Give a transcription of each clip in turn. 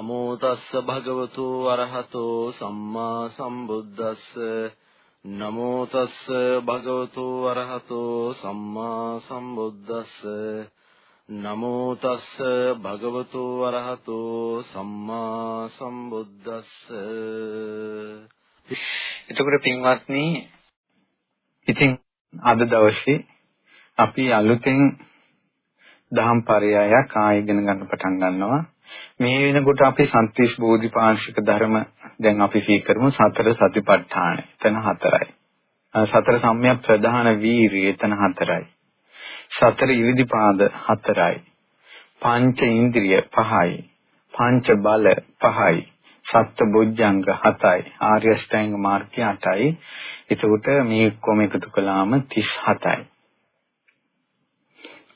නමෝ තස්ස භගවතු අරහතෝ සම්මා සම්බුද්දස්ස. නමෝ තස්ස භගවතු අරහතෝ සම්මා සම්බුද්දස්ස. නමෝ තස්ස භගවතු අරහතෝ සම්මා සම්බුද්දස්ස. එතකොට පින්වත්නි ඉතින් අද දවසේ අපි අලුතෙන් දහම් පරයයක් ආයෙගෙන ගන්න පටන් ගන්නවා මේ වෙනකොට අපි සන්තිස් බෝධිපාශික ධර්ම දැන් අපි සීකරමු සතර සතිපට්ඨාන. එතන හතරයි. සතර සම්‍යක් ප්‍රධාන වීරිය එතන හතරයි. සතර ඉරිදිපාද හතරයි. පංච ඉන්ද්‍රිය පහයි. පංච බල පහයි. සත්‍ය බොජ්ජංග 7යි ආර්ය අෂ්ටාංග මාර්ගය 8යි එතකොට මේ කොම එකතු කළාම 37යි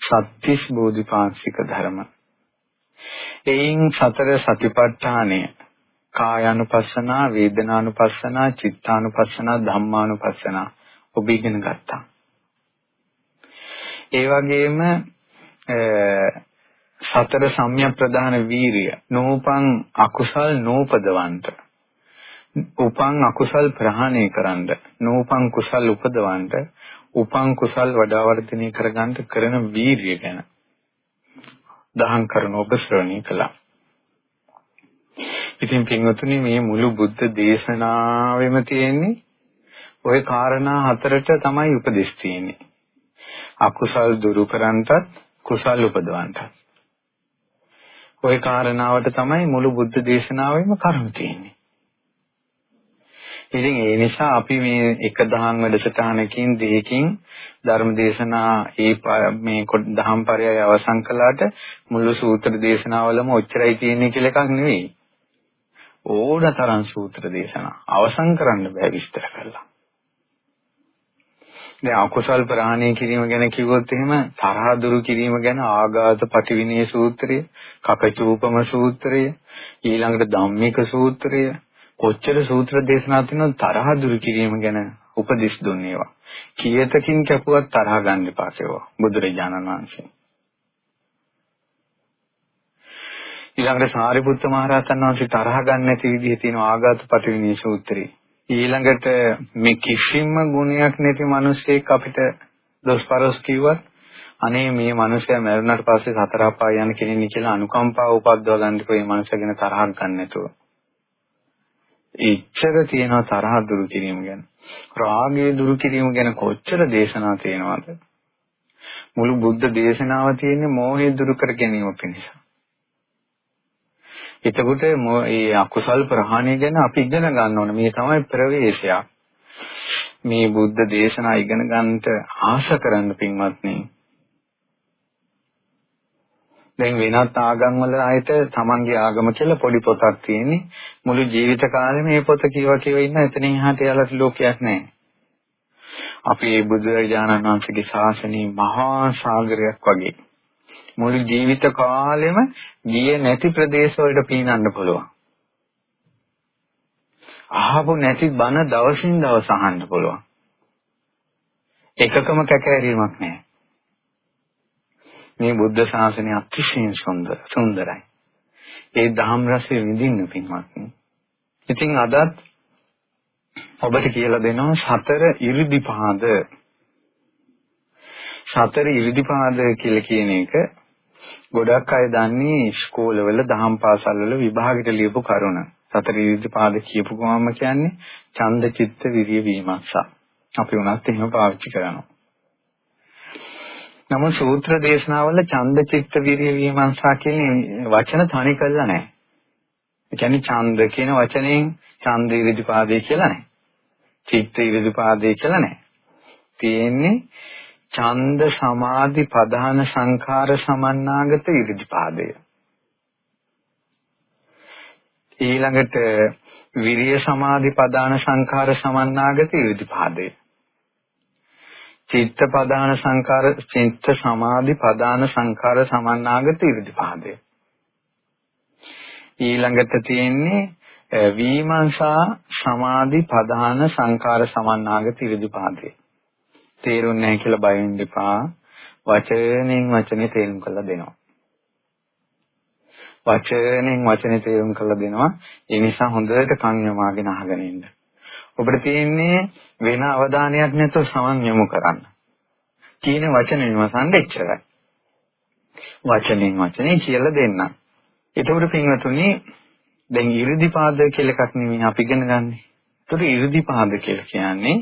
සත්‍තිස් බෝධිපාක්ෂික ධර්ම. එයින් සතර සතිපට්ඨානය. කායानुපස්සනා වේදනානුපස්සනා චිත්තානුපස්සනා ධම්මානුපස්සනා ඔබ ඉගෙන ගත්තා. ඒ වගේම සතර සම්‍යක් ප්‍රදාන වීරිය නෝපං අකුසල් නෝපදවන්ත. උපං අකුසල් ප්‍රහාණය කරන්න නෝපං කුසල් උපදවන්න උපං කුසල් වඩා වර්ධනය කරගන්න කරන වීරිය ගැන දහම් කරන ඔබ ශ්‍රවණය කළා. ඉතින් පින්වතුනි මේ මුළු බුද්ධ දේශනාවෙම තියෙන්නේ ওই කාරණා හතරට තමයි උපදෙස් තියෙන්නේ. අකුසල් දුරු කරන්නටත් කුසල් උපදවන්නටත්. ওই කාරණාවට තමයි මුළු බුද්ධ දේශනාවෙම කරුණු තියෙන්නේ. ඉතින් ඒ නිසා අපි මේ එක දහම් වැඩසටහනකින් දෙකකින් ධර්ම දේශනා ඒ මේ දහම් පරයය අවසන් කළාට මුළු සූත්‍ර දේශනාවලම ඔච්චරයි තියෙන්නේ කියලා එකක් නෙවෙයි. ඕනතරම් සූත්‍ර දේශනා අවසන් කරන්න බෑ විස්තර කරලා. දැන් අකුසල් ප්‍රහාණය කිරීම ගැන කිව්වොත් එහෙම තරහ දුරු කිරීම ගැන ආඝාත පටිවිණේ සූත්‍රය, කකචූපම සූත්‍රය, ඊළඟට ධම්මික සූත්‍රය, කොච්චර සූත්‍ර දේශනා තියෙනවද තරහ දුරු කිරීම ගැන උපදෙස් දුන්නේවා. කීයතකින් කැපුවත් තරහ ගන්න එපා කියලා බුදුරජාණන් වහන්සේ. ඊළඟට සාරිපුත්ත මහරහතන් වහන්සේ තරහ ගන්න නැති විදිහේ තියෙන ආඝාත පටිවිණී සූත්‍රය. ඊළඟට මේ කිසිම ගුණයක් නැති මිනිසෙක් අපිට දොස්පරොස් කිව්වත් අනේ මේ මිනිසයා මරුණාට පස්සේ සතර අපාය යන කෙනෙක් කියලා අනුකම්පාව උපද්දව ගන්නකො මේ මිනිසා ගැන තරහක් ගන්න නැතුව. ඉච්ඡර තියෙනවා තරහ දුරු කිරීම ගැන. රාගය දුරු කිරීම ගැන කොච්චර දේශනා තියෙනවද? මුළු බුද්ධ දේශනාව තියෙන්නේ මෝහය දුරු කර ගැනීම පිණිස. එතකොට මේ අකුසල් ප්‍රහාණය ගැන අපි ඉගෙන ගන්න ඕනේ. මේ තමයි ප්‍රවේශයක්. මේ බුද්ධ දේශනා ඉගෙන ගන්නට ආශ කරන්න පින්වත්නි. දැන් වෙනත් ආගම් වල ආයත තමන්ගේ ආගම කියලා පොඩි පොතක් තියෙන්නේ මුළු ජීවිත කාලෙම මේ පොත කියව කියව ඉන්න එතනින් එහාට යාලට ලෝකයක් නැහැ. අපි බුදුරජාණන් වහන්සේගේ ශාසනයේ මහා සාගරයක් වගේ මුළු ජීවිත කාලෙම ගියේ නැති ප්‍රදේශ වලට පීනන්න පුළුවන්. අහපු නැති බණ දවසින් දවස අහන්න පුළුවන්. එකකම කැකෑරීමක් නැහැ. මේ බුද්ධ ශාසනය අතිශයින් සුන්දර සුන්දරයි. ඒ ධම් රසය විඳින්න පින්වත්නි. ඉතින් අදත් ඔබට කියලා දෙනවා සතර 이르දිපාද සතර 이르දිපාද කියලා කියන එක ගොඩක් අය දන්නේ ස්කෝලවල දහම් පාසල්වල විභාගෙට ලියපු කරුණ. සතර ඉරිදිපාද කියපු ගමම කියන්නේ ඡන්ද චිත්ත විරිය වීමක්සා. අපි උනත් එහෙම පාවිච්චි කරනවා. නමුත් සූත්‍ර දේශනාවල ඡන්ද චිත්ත විරිය විමර්ශා කියන වචන තනි කළා නැහැ. ඒ කියන්නේ ඡන්ද කියන වචනයෙන් ඡන්ද ඉරිදිපාදේ කියලා නැහැ. චිත්ත ඉරිදිපාදේ කියලා නැහැ. තියෙන්නේ ඡන්ද සමාධි ප්‍රධාන සංඛාර සමන්නාගත ඉරිදිපාදය. ඊළඟට විරිය සමාධි ප්‍රධාන සංඛාර සමන්නාගත ඉරිදිපාදය. චිත්ත පදාන සංකාර චිත්ත සමාධි පදාන සංකාර සමන්නාගත ඉර්ධිපාදය ඊළඟට තියෙන්නේ විමර්ශා සමාධි පදාන සංකාර සමන්නාගත ඉර්ධිපාදය තේරුන්නේ නැහැ කියලා බය වෙන්න එපා වචනෙන් වචනේ තේරුම් කරලා දෙනවා වචනෙන් වචනේ තේරුම් කරලා දෙනවා. ඒ නිසා හොඳට කන් යමාගෙන අහගෙන ඉන්න. ඔබට තියෙන්නේ වෙන අවධානයක් නැතුව සමන් යොමු කරන්න. කියන වචන විමසන්න එච්චරයි. වචනෙන් වචනේ කියලා දෙන්න. එතකොට පින්වතුනි දැන් 이르දිපාද කියලා එකක් නෙමෙයි අපි ඉගෙන ගන්නෙ. එතකොට 이르දිපාද කියලා කියන්නේ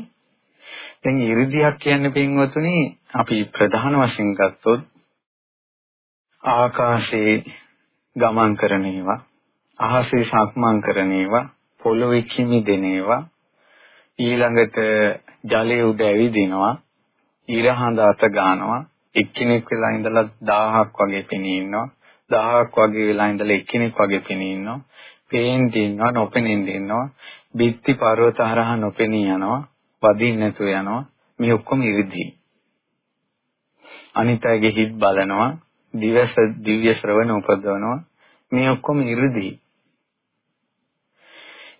දැන් 이르දියක් කියන්නේ පින්වතුනි අපි ප්‍රධාන වශයෙන් ගත්තොත් ආකාශයේ ගමන් කරන ඒවා, අහසේ සක්මන් කරන ඒවා, පොළොවේ කිමිදෙන ඒවා, ඊළඟට ජලයේ උඩ ඇවිදිනවා. ඉර හඳ අත ගන්නවා. එක්කෙනෙක් වෙලා ඉඳලා 1000ක් වගේ පෙනී ඉන්නවා. 1000ක් වගේ වෙලා ඉඳලා එක්කෙනෙක් වගේ පෙනී ඉන්නවා. පේන් දිනනවා නොපෙනෙන් දිනනවා බිත්ති පර්වත හරහා නොපෙනී යනවා. වදින්න නැතුව යනවා. මේ ඔක්කොම ඉරිදී. අනිත් අයගේ හිත් බලනවා. දිවස දිව්‍ය ශ්‍රවණ උපදවනවා. මේ ඔක්කොම ඉරිදී.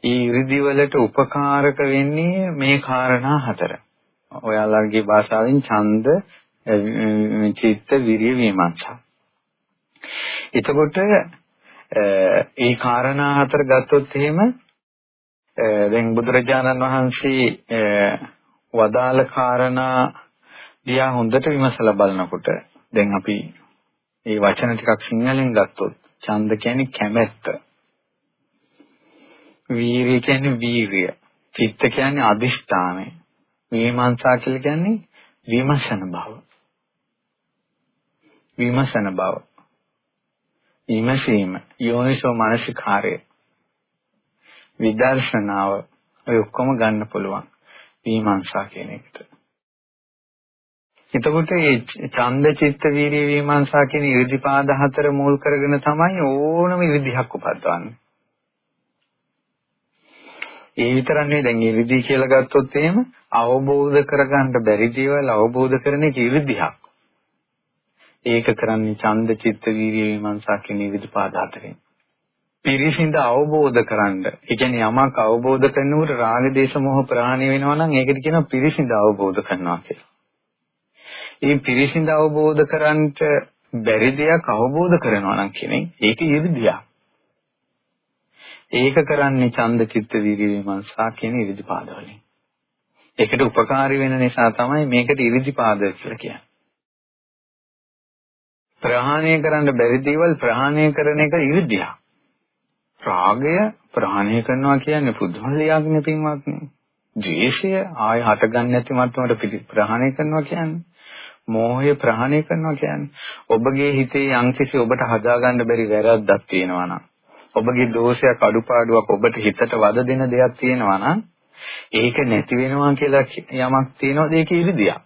ඒ ඉරිදි වලට උපකාරක වෙන්නේ මේ කාරණා හතර. ඔයාලගේ භාෂාවෙන් ඡන්ද චිත්ත විරිය විමර්ශන. එතකොට ඒ කාරණා හතර ගත්තොත් එහෙම දැන් බුදුරජාණන් වහන්සේ වදාළ කාරණා දිහා හොඳට විමසලා බලනකොට දැන් අපි මේ වචන ටිකක් සිංහලෙන් ගත්තොත් ඡන්ද කියන්නේ කැමැත්ත. වීරිය කියන්නේ වීරිය. චිත්ත කියන්නේ අදිෂ්ඨානය. විමර්ශා කියලා කියන්නේ විමසන බව. විමසන බව. විමසීම යෝනිසෝ මානසිකාරය විදර්ශනාව ඔය ඔක්කොම ගන්න පුළුවන් විමර්ශා කියන එකට. එතකොට මේ ඡන්ද චිත්ත වීරිය විමර්ශා කියන ඉරිදිපාද හතර මුල් කරගෙන තමයි ඕනම ඉරිදිහක් උපද්දවන්නේ. ඒ විතරක් නෙවෙයි දැන් ඉරිදි කියලා ගත්තොත් එහෙම අවබෝධ කරගන්න බැරි දේවල් අවබෝධ කරන එක ඉරිදිහක්. ඒක කරන්නේ ඡන්ද චිත්ත වීර්ය විමර්ශා කියන ඉරිදිපාද හතරෙන්. පිරිසිඳ අවබෝධ කරන්න. ඒ කියන්නේ යමක් අවබෝධ කරනකොට රාග දේශ මොහ ප්‍රහාණය වෙනවා නම් ඒකට කියනවා පිරිසිඳ අවබෝධ කරනවා කියලා. ඒ පිරිසිඳ අවබෝධ කරන්ට බැරි දෙයක් අවබෝධ කරනවා නම් කියන්නේ ඒක ඉරිදියක්. ඒක කරන්නේ ඡන්ද චිත්ත වීර්ය විමර්ශා කියන ඉරිදිපාද වලින්. ඒකට උපකාරී වෙන නිසා තමයි මේකට ඉරිදිපාද කියලා කියන්නේ. ප්‍රහාණය කරන්න බැරි දේවල් ප්‍රහාණය කරන එක ඉරිදියක්. රාගය ප්‍රහාණය කරනවා කියන්නේ පුදුම දෙයක් නේ පින්වත්නි. ද්වේෂය ආය හටගන්නේ නැති මට්ටමට ප්‍රහාණය කරනවා කියන්නේ මෝහය ප්‍රහාණය කරනවා කියන්නේ ඔබගේ හිතේ යම්කිසි ඔබට හදාගන්න බැරි වැරද්දක් තියෙනවා නම් ඔබගේ දෝෂයක් අඩුපාඩුවක් ඔබට හිතට වද දෙන දෙයක් තියෙනවා නම් ඒක නැති වෙනවා කියලා යමක් තියෙනවද ඒක ඉරිදියක්.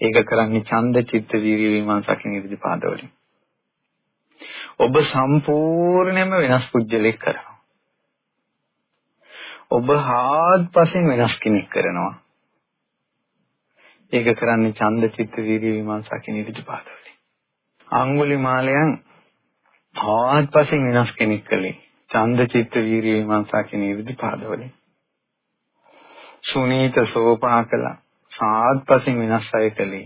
ඒක කරන්නේ ඡන්ද චිත්ත වීර්ය විමර්ශකින් ඉරිදි පාදවලින්. ඔබ සම්පූර්ණයෙන්ම වෙනස් පුජ්‍යලෙක් කරනවා. ඔබ හාත්පසින් වෙනස් කෙනෙක් කරනවා. ඒක කරන්නේ ඡන්ද චිත්ත වීර්ය විමර්ශකින් ඉරිදි පාදවලින්. අඟුලිමාලයන් හාත්පසින් වෙනස් කෙනෙක් කලේ ඡන්ද චිත්ත වීර්ය විමර්ශා කියන ඉරිදි පාදවලින්. සුනීත සෝපාකලා සාත්පසින් වෙනස් අය කලේ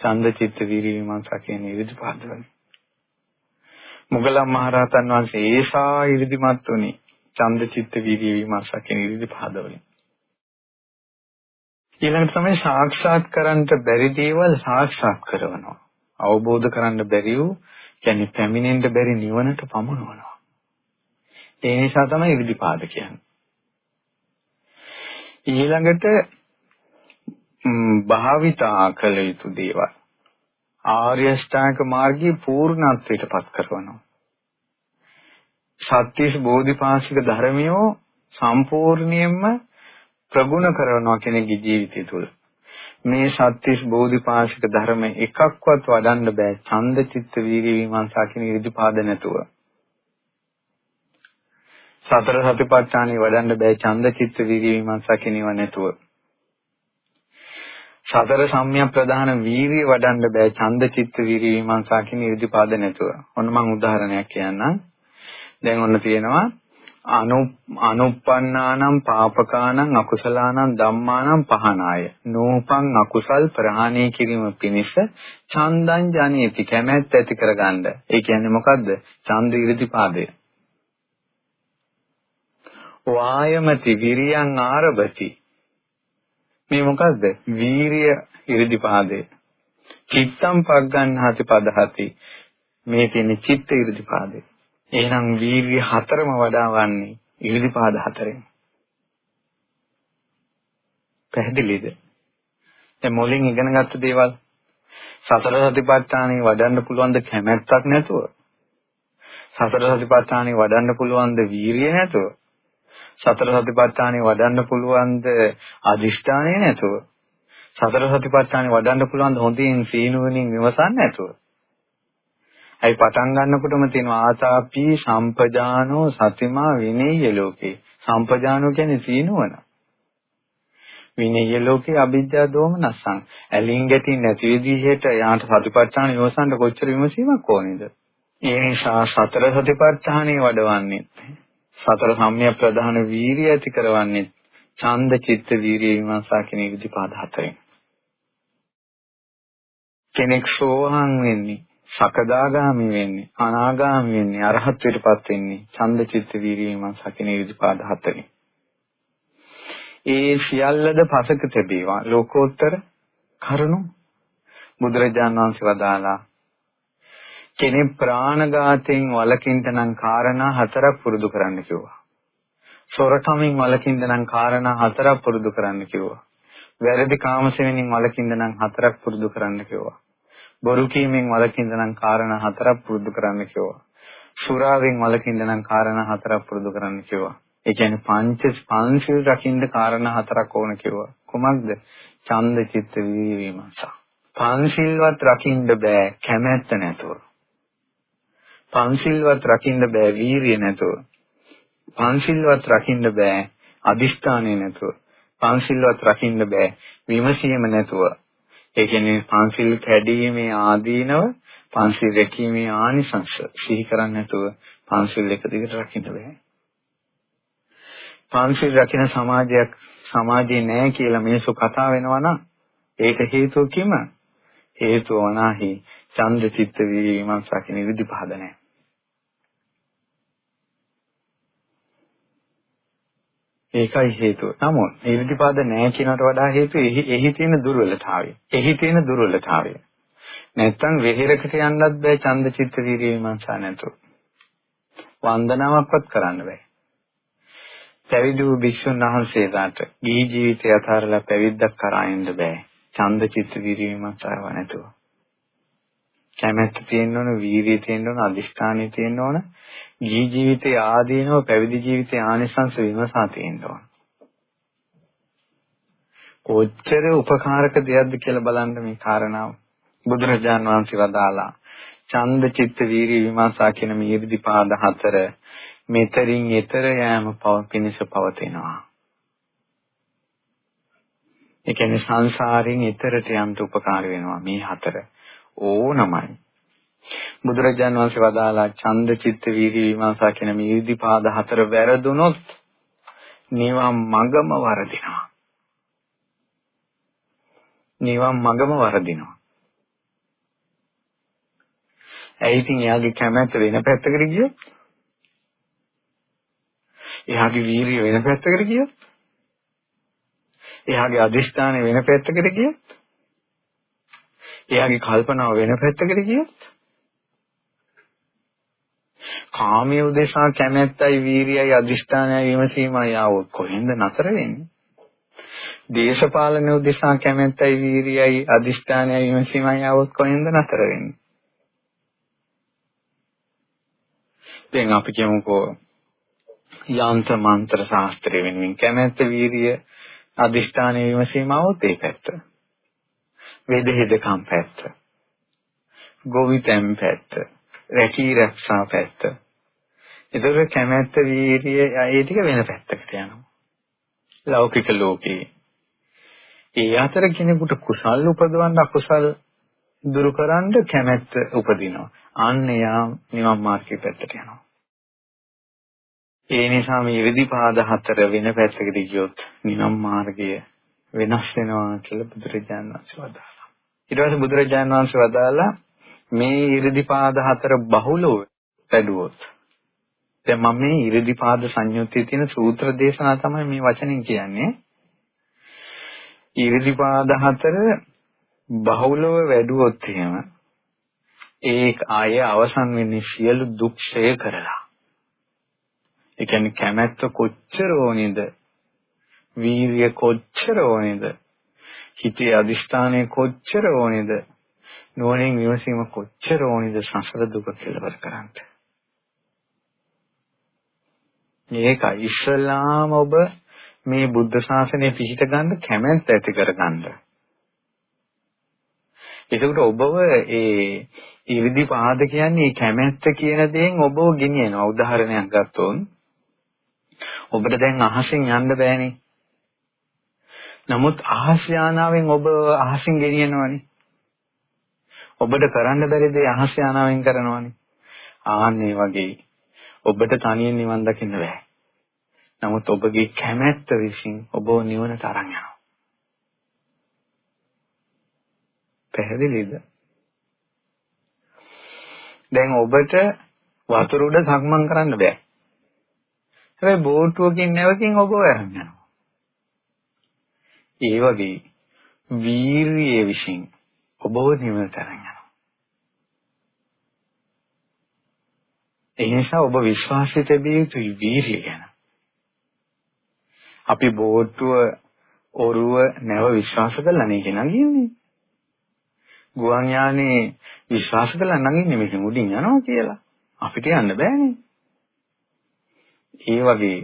ඡන්ද චිත්ත වීර්ය විමර්ශා කියන ඉරිදි පාදවලින්. මුගලන් මහරහතන් වහන්සේ ඒසා ඉරිදිමත් උනේ ඡන්ද චිත්ත වීර්ය විමර්ශා කියන ඉරිදි පාදවලින්. ඊළඟට තමයි සාක්ෂාත් කරන්නට බැරි දේවල් සාක්ෂාත් කරනවා. අවබෝධ කරන්න බැරි වූ කියන්නේ පැමිණෙන්න බැරි නිවනට පමුණවනවා. ඒ නිසා තමයි ඉරිදිපාද කියන්නේ. ඊළඟට භාවිතා කළ යුතු දේවල් ආර්ය ශ්‍රාංක මාර්ගයේ පූර්ණත්වයට පත් කරනවා. සත්‍විස් බෝධිපාශික ධර්මියෝ සම්පූර්ණයෙන්ම ප්‍රගුණ කරනවා කෙනෙකුගේ ජීවිතය තුළ. මේ සත්‍තිස් බෝධිපාශික ධර්ම එකක්වත් වඩන්න බෑ. ඡන්ද චිත්ත වීර්ය විමර්ශා කියන ඉරිදිපාද නැතුව. සතර සතිපට්ඨානෙ වඩන්න බෑ. ඡන්ද චිත්ත වීර්ය විමර්ශා කියනව නැතුව. සතර සම්‍යක් ප්‍රධාන වීර්ය වඩන්න බෑ. ඡන්ද චිත්ත වීර්ය විමර්ශා කියන ඉරිදිපාද නැතුව. ඔන්න මම උදාහරණයක් කියන්නම්. දැන් ඔන්න තියෙනවා අනු අනුප්පන්නානම් පාපකානම් අකුසලානම් ධම්මානම් පහනාය නූපං අකුසල් ප්‍රහාණය කිරීම පිණිස චන්දං ජනේති කැමැත්ත ඇති කරගන්න. ඒ කියන්නේ මොකද්ද? ඡන්ද ඉරිදිපාදය. වායමති විරියං ආරභති. මේ මොකද්ද? වීරිය ඉරිදිපාදය. චිත්තම් පග්ගන්හති පදහති. මේ කියන්නේ චිත්ත ඉරිදිපාදය. එහෙනම් වීර්ය හතරම වඩා වන්නේ ඉරිදිපාද හතරෙන්. පැහැදිලිද? දැන් මොලින් ඉගෙනගත්ත දේවල් සතර සතිපට්ඨානෙ වඩන්න පුළුවන් ද කැමැත්තක් නැතුව? සතර සතිපට්ඨානෙ වඩන්න පුළුවන් ද වීරිය නැතුව? සතර සතිපට්ඨානෙ වඩන්න පුළුවන් ද අදිෂ්ඨානය නැතුව? සතර සතිපට්ඨානෙ වඩන්න පුළුවන් ද හොඳින් සීනුවණින් විමසන්නේ නැතුව? ඇයි පටන් ගන්නකොටම තියෙන ආතාපි සම්පජානෝ සතිමා විනේය ලෝකේ. සම්පජානෝ කියන්නේ සීනුවන. විනේය ලෝකේ අවිද්‍යා දෝමනසං. ඇලින් ගැටින් නැති විදිහට යාට සතිපට්ඨාන යොසන්න කොච්චර විමසීමක් ඕනේද? ඒ නිසා සතර සතිපට්ඨානෙ වඩවන්නේ. සතර සම්‍යක් ප්‍රධාන වීරිය ඇති කරවන්නේ ඡන්ද චිත්ත වීරිය විමර්ශා කියන විදිපාද හතරෙන්. කෙනෙක් සෝහන් වෙන්නේ සකදාගාමි වෙන්නේ අනාගාමි වෙන්නේ අරහත්ත්වයටපත් වෙන්නේ ඡන්ද චිත්ත වීර්යයෙන් සකින ඉරිදිපාද හතරේ. ඒ සියල්ලද පසක තිබේවා ලෝකෝත්තර කරුණු බුදුරජාණන් වහන්සේ වදාලා කෙනෙක් ප්‍රාණඝාතයෙන් වළකින්න නම් කාරණා හතරක් පුරුදු කරන්න කිව්වා. සොරකමින් වළකින්න නම් කාරණා හතරක් පුරුදු කරන්න කිව්වා. වැරදි කාමසෙවෙනින් වළකින්න නම් හතරක් පුරුදු කරන්න කිව්වා. බොරු කීමෙන් වළකින්න නම් කාරණා හතරක් පුරුදු කරන්න කිව්වා. සුරාවෙන් වළකින්න නම් කාරණා හතරක් පුරුදු කරන්න කිව්වා. ඒ කියන්නේ පංච පංචිල් රකින්න කාරණා හතරක් ඕන කිව්වා. කොහොමද? ඡන්ද චිත්ත විවිමස. පංචිල්වත් රකින්න බෑ කැමැත්ත නැතුව. පංචිල්වත් රකින්න බෑ වීරිය නැතුව. පංචිල්වත් රකින්න බෑ අදිෂ්ඨානය නැතුව. පංචිල්වත් රකින්න බෑ විමසීම නැතුව. ඒ කියන්නේ පංචිල් කැඩීමේ ආදීනව පංචිල් රැකීමේ ආනිසංශ සිහි කරන්නේ නැතුව පංචිල් එක දිගට රකින්න බෑ. පංචිල් රකින්න සමාජයක් සමාජේ නැහැ කියලා මිනිස්සු කතා වෙනවා නම් ඒක හේතුව කිම? හේතුව වනාහි ඡන්ද චිත්ත විමර්ශ රකින්න විදි පහද නැහැ. ඒකයි හේතුව. නමුත් නිර්දිපාද නැහැ කියනට වඩා හේතුව එහි එහි තියෙන දුර්වලතාවය. එහි තියෙන දුර්වලතාවය. නැත්තම් වෙහෙරකට යන්නත් බෑ ඡන්ද චිත්ත වීර්ය විමර්ශා නැතුව. වන්දනාවක්වත් කරන්න බෑ. පැවිදි වූ භික්ෂුන් වහන්සේලාට ගිහි ජීවිතය අතහැරලා පැවිද්දක් කරා එන්න බෑ. ඡන්ද චිත්ත වීර්ය විමර්ශාව නැතුව. කැමැත්ත තියෙන්න ඕන, වීර්යය තියෙන්න ඕන, අදිෂ්ඨානය තියෙන්න ඕන. ජී ජීවිතයේ ආදීනව පැවිදි ජීවිතයේ ආනිසංස විමසා තියෙන්න ඕන. කොච්චර උපකාරක දෙයක්ද කියලා බලන්න මේ කාරණාව. බුදුරජාන් වහන්සේ වදාලා ඡන්ද චිත්ත වීර්ය විමර්ශා කියන මේ ඉර්ධිපාද හතර මෙතරින් ඈතර යෑම පව පිණිස පවතිනවා. ඒ කියන්නේ සංසාරයෙන් ඈතරට යන්න උපකාර වෙනවා මේ හතර. ඕනමයි. බුදුරජාණන් වහන්සේ වදාලා ඡන්ද චිත්ත වීර්ය විමර්ශා කියන මේ ඉර්ධිපාද හතර වැරදුනොත් නිවන් මගම වරදිනවා. නිවන් මගම වරදිනවා. ඇයි ඉතින් එයාගේ කැමැත්ත වෙන පැත්තකට ගියොත්? එයාගේ වීරිය වෙන පැත්තකට ගියොත්? එයාගේ අදිෂ්ඨානය වෙන පැත්තකට ගියොත්? එයාගේ කල්පනාව වෙන පැත්තකට ගියොත් කාමයේ උදෙසා කැමැත්තයි වීරියයි අදිෂ්ඨානයයි විමසීමයි ආවොත් කොහෙන්ද නතර වෙන්නේ? දේශපාලන උදෙසා කැමැත්තයි වීරියයි අදිෂ්ඨානයයි විමසීමයි ආවොත් කොහෙන්ද නතර වෙන්නේ? දැන් අපි කියමුකෝ යන්ත්‍ර මන්ත්‍ර ශාස්ත්‍රය වෙනුවෙන් කැමැත්ත වීරිය අදිෂ්ඨානය විමසීම આવොත් ඒ පැත්ත. වේදහිදකම් පැත්ත. ගෝවිතම් පැත්ත. රැකී රක්ෂා පැත්ත. ඒතර කැමැත්ත වීරිය ඒ ටික වෙන පැත්තකට යනවා. ලෞකික ලෝකේ. ඒ අතර කෙනෙකුට කුසල් උපදවන්න අකුසල් දුරු කරන්න කැමැත්ත උපදිනවා. අන්න යා නිවන් මාර්ගයේ පැත්තට යනවා. ඒ නිසා මේ ඉරිදිපාද හතර වෙන පැත්තකට ගියොත් නිනම් මාර්ගය වෙනස් වෙනවා කියලා බුදුරජාණන් වහන්සේ වදාළා. ඊට පස්සේ බුදුරජාණන් වහන්සේ වදාළා මේ ඉරිදිපාද හතර බහුලව වැඩුවොත් දැන් මම මේ ඉරිදිපාද සංයුත්තේ තියෙන සූත්‍ර දේශනා තමයි මේ වචනෙන් කියන්නේ. ඉරිදිපාද හතර බහුලව වැඩුවොත් එහෙම ඒක ආය අවසන් වෙන්නේ සියලු දුක් ක්ෂය කරලා. ඒ කියන්නේ කැමැත්ත කොච්චර ඕනේද? වීර්ය කොච්චර ඕනේද? හිතේ අදිෂ්ඨානය කොච්චර ඕනේද? නුවණින් විමසීම කොච්චර ඕනේද සංසාර දුක කෙලවර කරන්නට. මේකයි ඉස්ලාම ඔබ මේ බුද්ධ ශාසනය පිහිට ගන්න කැමැත්ත ඇති කරගන්න. එතකොට ඔබව ඒ ඉරිදි පාද කියන්නේ කැමැත්ත කියන දේෙන් ඔබව ගෙනියනවා. උදාහරණයක් ගත්තොත් ඔබට දැන් අහසින් යන්න බෑනේ. නමුත් අහස් යානාවෙන් ඔබ අහසින් ගෙනියනවනේ. ඔබට කරන්න බැරි දේ අහස් යානාවෙන් කරනවනේ. ආන්නේ වගේ ඔබට තනියෙන් නිවන් දකින්න බෑ. නමුත් ඔබගේ කැමැත්ත විසින් ඔබව නිවනට අරන් යනවා. පැහැදිලිද? දැන් ඔබට වතුර උඩ සක්මන් කරන්න බෑ. හැබැයි බෝට්ටුවකින් නැවකින් ඔබ අරන් යනවා. ඒ වගේ වීරියේ විසින් ඔබව නිවනට අරන් යනවා. ඒ නිසා ඔබ විශ්වාසය තිබිය යුතුයි වීරිය ගැන. අපි බෝට්ටුව ඔරුව නැව විශ්වාස කරලා නේ නගින්නේ. ගුවන් යානේ විශ්වාස කරලා නගින්නේ මේකෙන් උඩින් යනවා කියලා. අපිට යන්න බෑනේ. ඒ වගේ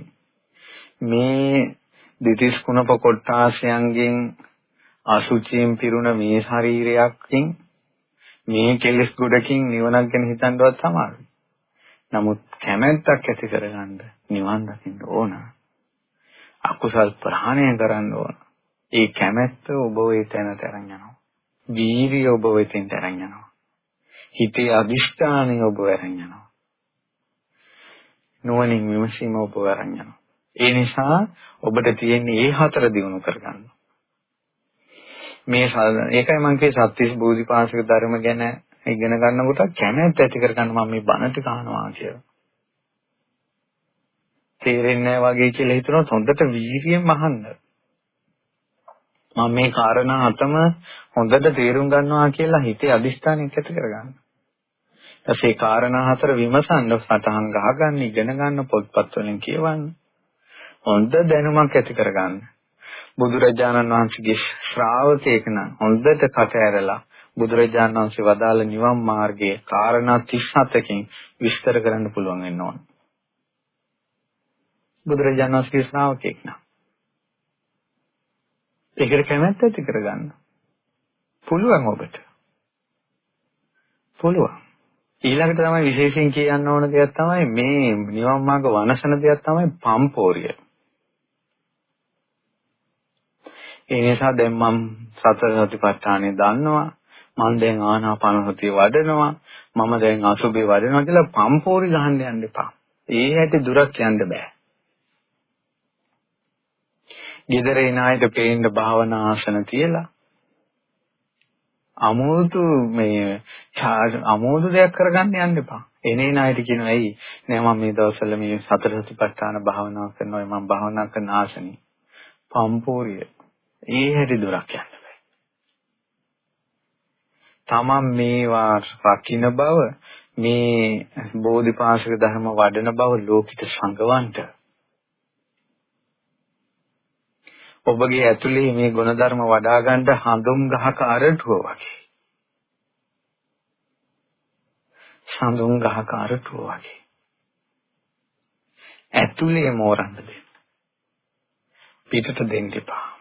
මේ දෙතිස් කුණප කොට්ටාසයන්ගෙන් අසුචියෙන් පිරුණ මේ ශරීරයක්කින් මේ කෙලෙස් ගොඩකින් නිවනක් ගැන හිතන්නවත් තමයි. නමුත් කැමැත්තක් ඇති කරගන්න නිවන් දකින්න ඕන. අකුසල් ප්‍රහාණය කරන්න ඕන. ඒ කැමැත්ත ඔබ ඒ තැනට අරන් යනවා. වීරිය ඔබ වෙතෙන්ට අරන් යනවා. හිතේ අදිෂ්ඨානය ඔබ අරන් යනවා. නුවණින් විමසීම ඔබ අරන් යනවා. ඒ නිසා ඔබට තියෙන්නේ මේ හතර දිනු කරගන්න. මේ ඒකයි මම කියේ සත්‍තිස් බෝධිපාශික ධර්ම ගැන ඉගෙන ගන්නකොට කැමැත්ත ඇති කරගන්න මම මේ බණ ටික අහනවා කියලා. තේරෙන්නේ නැහැ වගේ කියලා හිතනොත් හොඳට වීර්යයෙන් අහන්න. මම මේ කාරණා හතම හොඳට තේරුම් ගන්නවා කියලා හිතේ අදිෂ්ඨානයක් ඇති කරගන්න. ඊපස්සේ කාරණා හතර විමසන්න සටහන් ගහගන්න ඉගෙන ගන්න පොත්පත් වලින් කියවන්න. හොඳ දැනුමක් ඇති කරගන්න. බුදුරජාණන් වහන්සේගේ ශ්‍රාවකයෙක් නම් හොඳට කට ඇරලා බුදුරජාණන් වහන්සේ වදාළ නිවන් මාර්ගයේ කාරණා 37කින් විස්තර කරන්න පුළුවන් වෙන්න ඕන. බුදුරජාණන් වහන්සේගේ ශ්‍රාවකෙක් නා. ඒකට කැමැත්ත ඇති කරගන්න. පුළුවන් ඔබට. පුළුවන්. ඊළඟට තමයි විශේෂයෙන් කියන්න ඕන දෙයක් තමයි මේ නිවන් මාර්ග වනසන දෙයක් තමයි පම්පෝරිය. ඒ නිසා දැන් මම සතර සතිපට්ඨානෙ දන්නවා මම දැන් ආනාපාන සතිය වඩනවා මම දැන් අසුබේ වඩනවා කියලා පම්පෝරි ගහන්න යන්න එපා. ඒ හැටි දුරක් යන්න බෑ. ගෙදර එන අයට පේන්න භාවනා ආසන තියලා අමෝතු මේ අමෝතු දෙයක් කරගන්න යන්න එපා. එනේ නායට කියනවා ඇයි නෑ මම මේ දවස්වල මේ සතර සතිපට්ඨාන භාවනාව කරනවා මම භාවනා කරන ආසනේ. පම්පෝරිය. ඒ හැටි දුරක් යන්න. තමන් මේවා රකින්න බව මේ බෝධිපාශක ධර්ම වඩන බව ලෝකිත සංගවන්ට. ඔබගේ ඇතුලේ මේ ගුණධර්ම වඩා ගන්න හඳුන් ගහක අරටුව වගේ. සඳුන් ගහක අරටුව වගේ. ඇතුලේ මෝරන්න දෙන්න. පිටට දෙන්න එපා.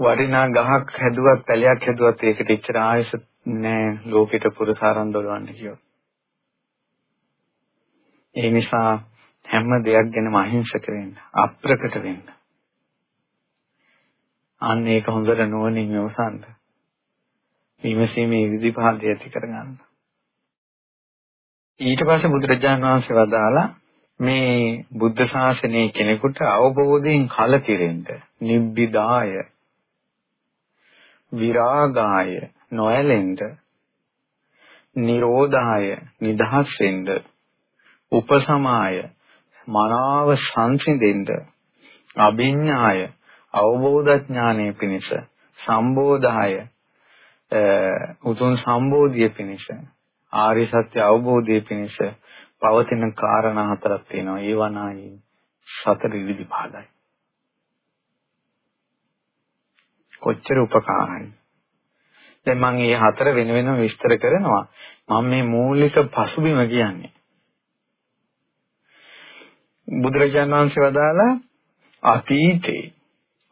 වටිනා ගහක් හැදුවත් පැලයක් හැදුවත් ඒකට එච්චර ආයස නෑ ලෝකෙට පුරසාරම් දොලවන්න කියොත්. ඒ නිසා හැම දෙයක් ගැනම අහිංසක වෙන්න, අප්‍රකට වෙන්න. අන්න ඒක හොඳට නුවණින් විමසන්න. විමසීමේ ඉදිරිපාදය ඇති කරගන්න. ඊට පස්සේ බුදුරජාණන් වහන්සේ වදාලා මේ බුද්ධ ශාසනයේ කෙනෙකුට අවබෝධයෙන් කලකිරෙන්න නිබ්බිදාය විරාගාය නොයලෙන්න නිරෝධාය නිදහස් වෙන්න උපසමාය මනාව සංසිඳෙන්න අභිඥාය අවබෝධ ඥානය පිණිස සම්බෝධාය උතුම් සම්බෝධිය පිණිස ආර්ය සත්‍ය අවබෝධය පිණිස පවතින කාරණා හතරක් තියෙනවා. ඒ වනායි සතර විවිධපාදයි. කොච්චර උපකාරයි. දැන් මම මේ හතර වෙන වෙනම විස්තර කරනවා. මම මේ මූලික පසුබිම කියන්නේ. බුදුරජාණන් වහන්සේ වදාලා අතීතේ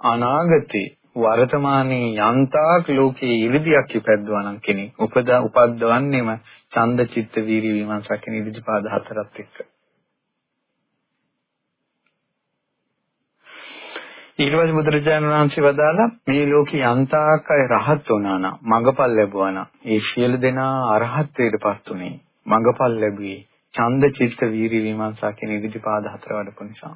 අනාගතේ වර්තමානයේ යන්තාක් ලෝකයේ ඉරිදියක් ඉපැද්දුවා නම් කෙනෙක් උපදා උපද්දවන්නේම ඡන්ද චිත්ත වීර්ය විමර්ශක කියන ඉරිදිපාද හතරත් එක්ක. ඊළඟ බුදුරජාණන් වහන්සේ වදාලා මේ ලෝකේ යන්තාක් අය රහත් වුණා නම් මඟපල් ලැබුවා නම් ඒ සියලු දෙනා අරහත්ත්වයටපත් උනේ මඟපල් ලැබුවේ ඡන්ද චිත්ත වීර්ය විමර්ශක කියන ඉරිදිපාද හතර වඩපු නිසා.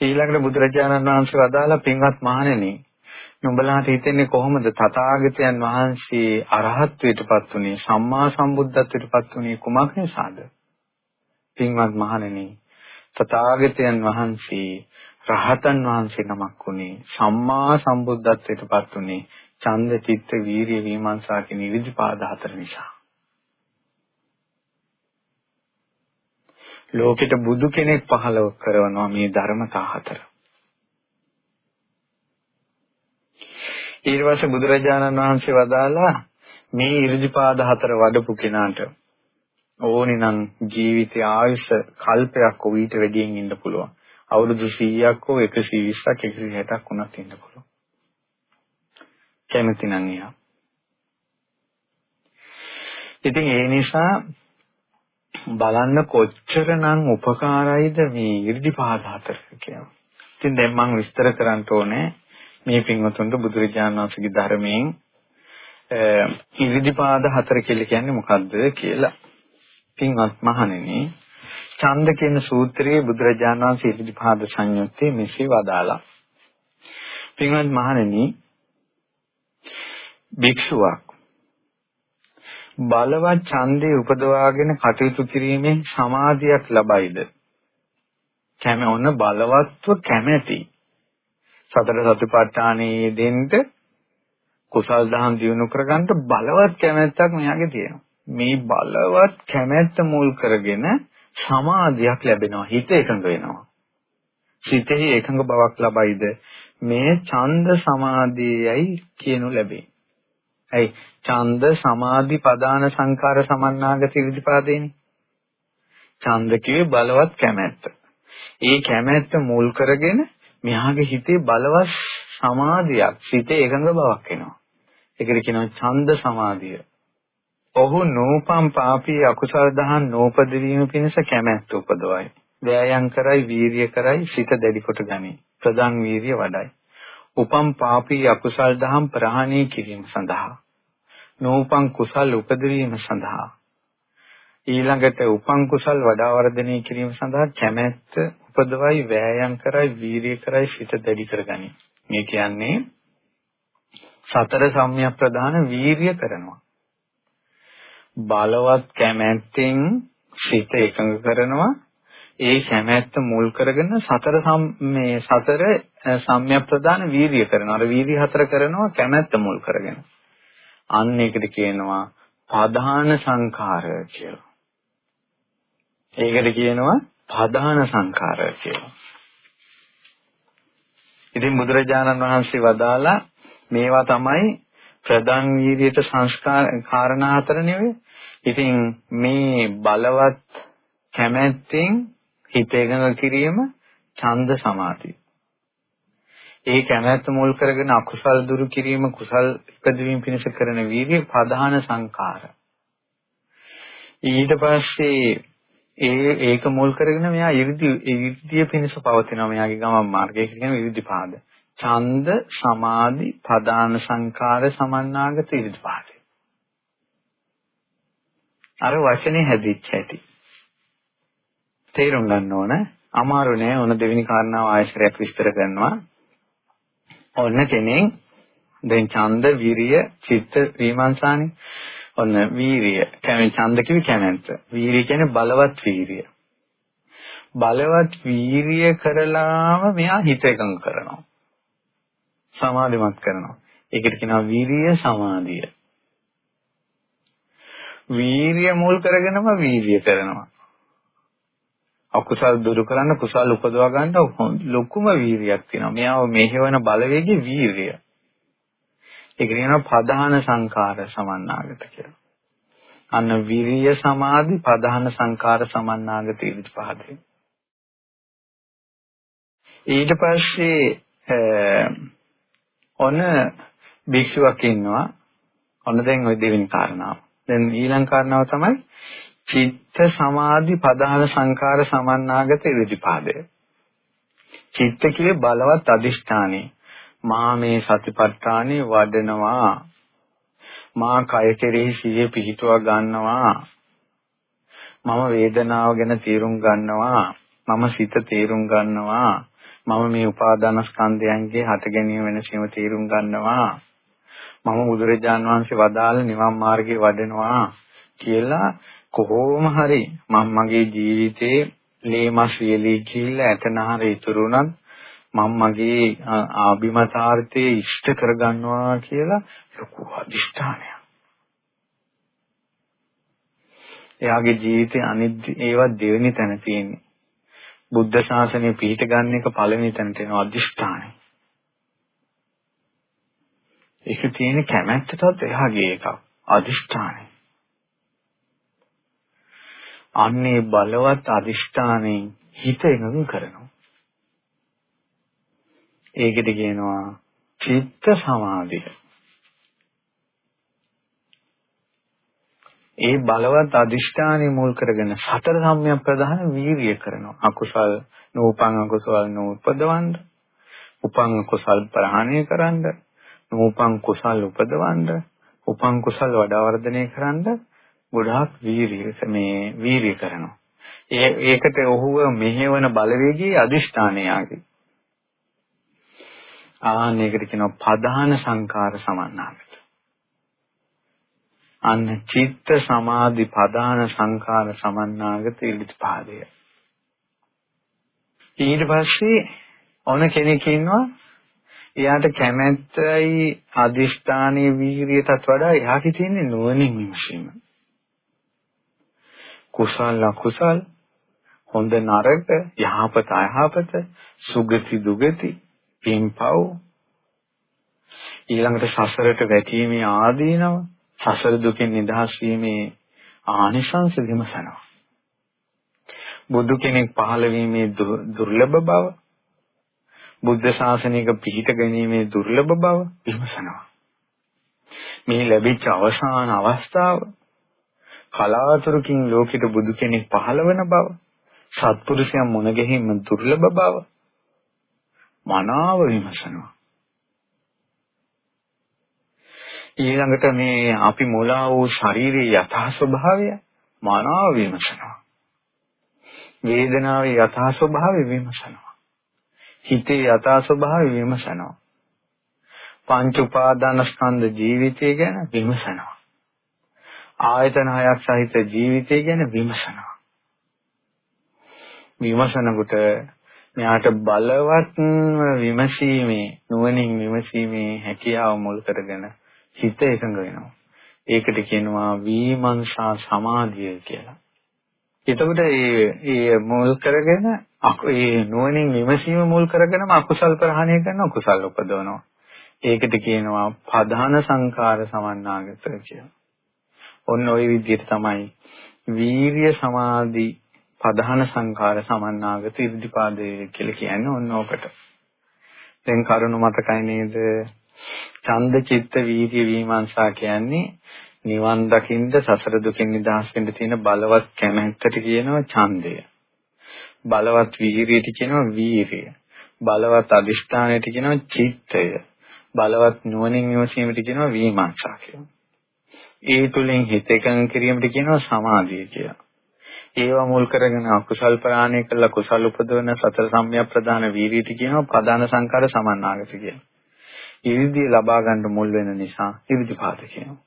ඊළඟට බුදුරජාණන් වහන්සේ වදාලා පින්වත් මහණෙනි නුඹලාට හිතෙන්නේ කොහොමද තථාගතයන් වහන්සේ අරහත්ත්වයටපත් උනේ සම්මා සම්බුද්ධත්වයටපත් උනේ කුමක් නිසාද? පින්වත් මහණෙනි තථාගතයන් වහන්සේ රහතන් වහන්සේ නමක් උනේ සම්මා සම්බුද්ධත්වයටපත් උනේ ඡන්ද චිත්ත වීරිය විමර්ශා කියන ඉරිදිපාද හතර නිසා. ලෝකෙට බුදු කෙනෙක් පහළ කරනවා මේ ධර්මතා හතර. ඊට පස්සේ බුදුරජාණන් වහන්සේ වදාලා මේ ඉර්ධිපාද හතර වඩපු කෙනාට ඕනිනම් ජීවිතයේ ආයුෂ කල්පයක් ඊට වැඩියෙන් ඉන්න පුළුවන්. අවුරුදු 100ක් හෝ 120ක් 160ක් වුණත් ඉන්න පුළුවන්. කැමති නම් එයා. ඉතින් ඒ නිසා බලන්න කොච්චරනම් උපකාරයිද මේ 이르දිපාද හතර කියලා. ඉතින් දැන් මම විස්තර කරන්න ඕනේ මේ පින්වතුන්ට බුදුරජාණන් වහන්සේගේ ධර්මයෙන් ඉරිදිපාද හතර කියලා කියන්නේ මොකද්ද කියලා. පින්වත් මහණෙනි, ඡන්ද කියන සූත්‍රයේ බුදුරජාණන් වහන්සේ ඉරිදිපාද සංයුත්තේ මෙසේ වදාලා. පින්වත් මහණෙනි, භික්ෂුවක් බලවත් ඡන්දේ උපදවාගෙන කටයුතු කිරීමෙන් සමාධියක් ලබයිද? කැම ඔන්න බලවත්ව කැමැති. සතර සතිපට්ඨානයේ දෙන්න කුසල් දහම් දිනු කරගන්න බලවත් කැමැත්තක් මෙයාගේ තියෙනවා. මේ බලවත් කැමැත්ත මුල් කරගෙන සමාධියක් ලැබෙනවා. හිත එකඟ වෙනවා. සිතෙහි එකඟ බවක් ලබයිද මේ ඡන්ද සමාධියයි කියනු ලැබේ. ඇයි ඡන්ද සමාධි පදාන සංකාර සමන්නාගත ඉරිදිපාදේනේ. ඡන්ද කියේ බලවත් කැමැත්ත. ඒ කැමැත්ත මුල් කරගෙන මෙහාගේ හිතේ බලවත් සමාධියක්, සිතේ එකඟ බවක් එනවා. ඒකට කියනවා ඡන්ද සමාධිය. ඔහු නූපම් පාපී අකුසල දහන් නූපද වීම පිණිස කැමැත්ත උපදවයි. වෑයම් කරයි, වීරිය කරයි, සිත දැඩි කොට ගනී. ප්‍රදන් වීරිය වඩයි. උපම් පාපී අකුසල් දහම් ප්‍රහාණය කිරීම සඳහා නූපං කුසල් උපදවීම සඳහා ඊළඟට උපං කුසල් වඩා වර්ධනය කිරීම සඳහා කැමැත්ත උපදවයි වෑයම් කරයි වීරිය කරයි සිත දැඩි කරගනි. මේ කියන්නේ සතර සම්‍යක් ප්‍රදාන වීරිය කරනවා. බලවත් කැමැත්තෙන් සිත එකඟ කරනවා ඒ කැමැත්ත මුල් කරගෙන සතර මේ සතර සම්‍යක් ප්‍රදාන වීරිය කරනවා. අර වීරිය හතර කරනවා කැමැත්ත මුල් කරගෙන. අන්න ඒකට කියනවා පධාන සංඛාරය කියලා. ඒකට කියනවා පධාන සංඛාරය කියලා. ඉතින් බුදුරජාණන් වහන්සේ වදාලා මේවා තමයි ප්‍රධාන වීර්යයට සංස්කාර කාරණා හතර නෙවෙයි. ඉතින් මේ බලවත් කැමැත්තෙන් හිත එකඟ කිරීම ඡන්ද සමාධිය. ඒ කැමැත්ත මුල් කරගෙන අකුසල් දුරු කිරීම කුසල් ඉපදවීම පිණිස කරන වීර්ය ප්‍රධාන සංකාර. ඊට පස්සේ ඒ ඒක මුල් කරගෙන මෙයා 이르දි 이르දිය පිණිස පවතිනවා මෙයාගේ ගමන් මාර්ගය කියන 이르දිපාද. ඡන්ද සමාධි ප්‍රධාන සංකාර සමන්නාගත 이르දිපාදය. අර වචනේ හැදිච්ච හැටි. තේරුම් ගන්න ඕන. අමාරු නෑ. ඕන දෙවෙනි කාරණාව ආයශරයක් විස්තර කරනවා. ඔන්න කෙනෙක් දැන් ඡන්ද, විරිය, චිත්ත, විමර්ශානේ. ඔන්න වීරිය. කියන්නේ ඡන්ද කිවි කැමැත්ත. වීරිය කියන්නේ බලවත් වීරිය. බලවත් වීරිය කරලාම මෙයා හිත එකඟ කරනවා. සමාධිමත් කරනවා. ඒකට කියනවා වීරිය සමාධිය. වීරිය මුල් කරගෙනම වීරිය කරනවා. අකුසල් දුරු කරන්න කුසල් උපදවා ගන්න ලොකුම වීරියක් තියෙනවා. මෙයාව මෙහෙවන බලවේගයේ වීරිය. ඒක කියනවා ප්‍රධාන සංකාර සමන්නාගත කියලා. අන්න විරිය සමාධි ප්‍රධාන සංකාර සමන්නාගත ඉරිත් පහදේ. ඊට පස්සේ ඔන්න භික්ෂුවක් ඉන්නවා. ඔන්න දැන් ওই දෙවෙනි කාරණාව. දැන් ඊළඟ කාරණාව තමයි චිත්ත සමාධි පදාන සංකාර සමන්නාගත ඉරිදිපාදය. චිත්ත කියේ බලවත් අදිෂ්ඨානෙ. මා මේ සතිපට්ඨානෙ වඩනවා. මා කය කෙරෙහි සිහිය පිහිටුවා ගන්නවා. මම වේදනාව ගැන තීරුම් ගන්නවා. මම සිත තීරුම් ගන්නවා. මම මේ උපාදාන ස්කන්ධයන්ගේ හට ගැනීම වෙනසීම තීරුම් ගන්නවා. මම බුදුරජාන් වහන්සේ වදාළ නිවන් මාර්ගේ වඩනවා කියලා කොහොම හරි මම මගේ ජීවිතේ ලේමස් වියලී කියලා ඇතනහර ඉතුරුණත් මම මගේ ආභිමතාර්ථයේ ඉෂ්ට කරගන්නවා කියලා ලොකු අදිෂ්ඨානයක්. එයාගේ ජීවිතේ අනිත් ඒවා දෙවෙනි තැන තියෙන්නේ. බුද්ධ ශාසනය පිහිට ගන්න එක පළවෙනි තැනට එනවා අදිෂ්ඨානය. ඒක තියෙන කැමැත්තටත් එහාගේ එකක් අදිෂ්ඨානය. අන්නේ බලවත් අදිෂ්ඨානයෙන් හිත එකඟ කරනවා. ඒකට කියනවා චිත්ත සමාධිය. ඒ බලවත් අදිෂ්ඨානය මුල් කරගෙන සතර සම්‍යක් ප්‍රධාන වීරිය කරනවා. අකුසල් නූපං අකුසල් නූපදවන්න, උපං කුසල් ප්‍රහාණය කරන්න, නූපං කුසල් උපදවන්න, උපං කුසල් වඩා වර්ධනය කරන්න ගොඩාක් වීරිය මේ වීරිය කරනවා. ඒ ඒකට ඔහුව මෙහෙවන බලවේගී අදිෂ්ඨානයයි. ආන්නයකට කියනවා ප්‍රධාන සංකාර සමන්නාගත. අන්න චිත්ත සමාධි ප්‍රධාන සංකාර සමන්නාගත ඉලිපාදය. ඊට පස්සේ ඔන කෙනෙක් ඉන්නවා එයාට කැමැත්තයි අදිෂ්ඨානීය වීරියටත් වඩා එයාගේ තියෙන නුවණින් විමසීම. කුසල අකුසල් හොඳ නරක යහපත අයහපත සුගති දුගති පින්පව් ඊළඟට සසරට වැටීමේ ආදීනව සසර දුකෙන් නිදහස් වීමේ ආනිසංස විමසනවා. බුදු කෙනෙක් පහළ වීමේ දුර්ලභ බව බුද්ධ ශාසනයක පිහිට ගැනීමේ දුර්ලභ බව විමසනවා. මේ ලැබිච්ච අවසාන අවස්ථාව කලාතුරකින් ලෝකෙට බුදු කෙනෙක් පහළ වෙන බව සත්පුරුෂයන් මුණ ගැහිම දුර්ලභ බව මනාව විමසනවා. ඊළඟට මේ අපි මුලා වූ ශාරීරික යථා ස්වභාවය මනාව විමසනවා. වේදනාවේ යථා ස්වභාවය විමසනවා. හිතේ යථා ස්වභාවය විමසනවා. පංච උපාදාන ස්කන්ධ ජීවිතය ගැන විමසනවා. ආයතන හයක් සහිත ජීවිතය ගැන විමසනවා. විමසනකොට මෙයාට බලවත් විමසීමේ නුවණින් විමසීමේ හැකියාව මුල් කරගෙන හිත එකඟ වෙනවා. ඒකට කියනවා විමර්ශා සමාධිය කියලා. එතකොට මේ මේ මුල් කරගෙන ඒ නුවණින් විමසීම මුල් කරගෙනම අකුසල් ප්‍රහාණය කරනවා කුසල් උපදවනවා. ඒකට කියනවා ප්‍රධාන සංකාර සමන්නාගත කියලා. ඔන්න ওই විදිහට තමයි වීරිය සමාධි ප්‍රධාන සංඛාර සමන්නාගත ඉර්ධිපාදේ කියලා කියන්නේ ඔන්න ඕකට. දැන් කරුණ මතකයි නේද? ඡන්ද චිත්ත වීර්ය විමර්ශා කියන්නේ නිවන් දකින්ද සසර දුකින් නිදහස් වෙන්න තියෙන බලවත් කැමැත්තට කියනවා ඡන්දය. බලවත් වීරියට කියනවා වීරිය. බලවත් අදිෂ්ඨානයට කියනවා චිත්තය. බලවත් නුවණින් විමසීමට කියනවා විමර්ශා කියලා. ඒ තුලින් හිත එකඟ කිරීමට කියනවා සමාධිය කියලා. ඒවා මුල් කරගෙන අකුසල් ප්‍රාණය කළා කුසල් උපදවන සතර සම්‍යක් ප්‍රදාන වීර්යයට කියනවා ප්‍රදාන සංකාර සමන්නාගත කියලා. ඉරිදිය ලබා ගන්න මුල් වෙන නිසා ඉරිදිපාද කියනවා.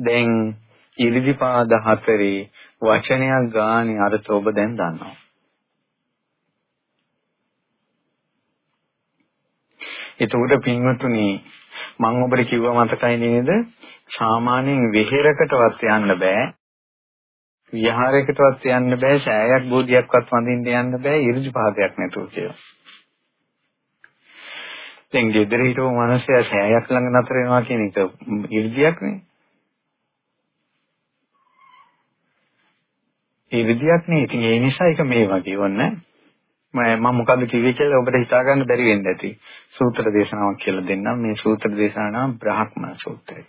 දැන් ඉරිදිපාද හතරේ වචනයක් ගානේ අර්ථ ඔබ දැන් දන්නවා. එතකොට පින්වතුනි මම ඔබට කිව්වා මතකයි නේද? සාමාන්‍යයෙන් වෙහෙරකටවත් යන්න බෑ. විහාරයකටවත් යන්න බෑ. සෑයක් බෝධියක්වත් වඳින්න යන්න බෑ. ඉරිදිපාදයක් නැතුව කියලා. දැන් ගෙදර හිටපු මිනිස්සයා සෑයක් ළඟ නතර වෙනවා කියන එක ඉරිදියක් නේ. ඉරිදියක් නේ. ඉතින් ඒ නිසා ඒක මේ වගේ වොන්නේ. මම මොකද්ද කිව්වේ කියලා ඔබට හිතා ගන්න බැරි වෙන්න ඇති. සූත්‍ර දේශනාවක් කියලා දෙන්නම්. මේ සූත්‍ර දේශනාව නම බ්‍රහ්මන සූත්‍රය.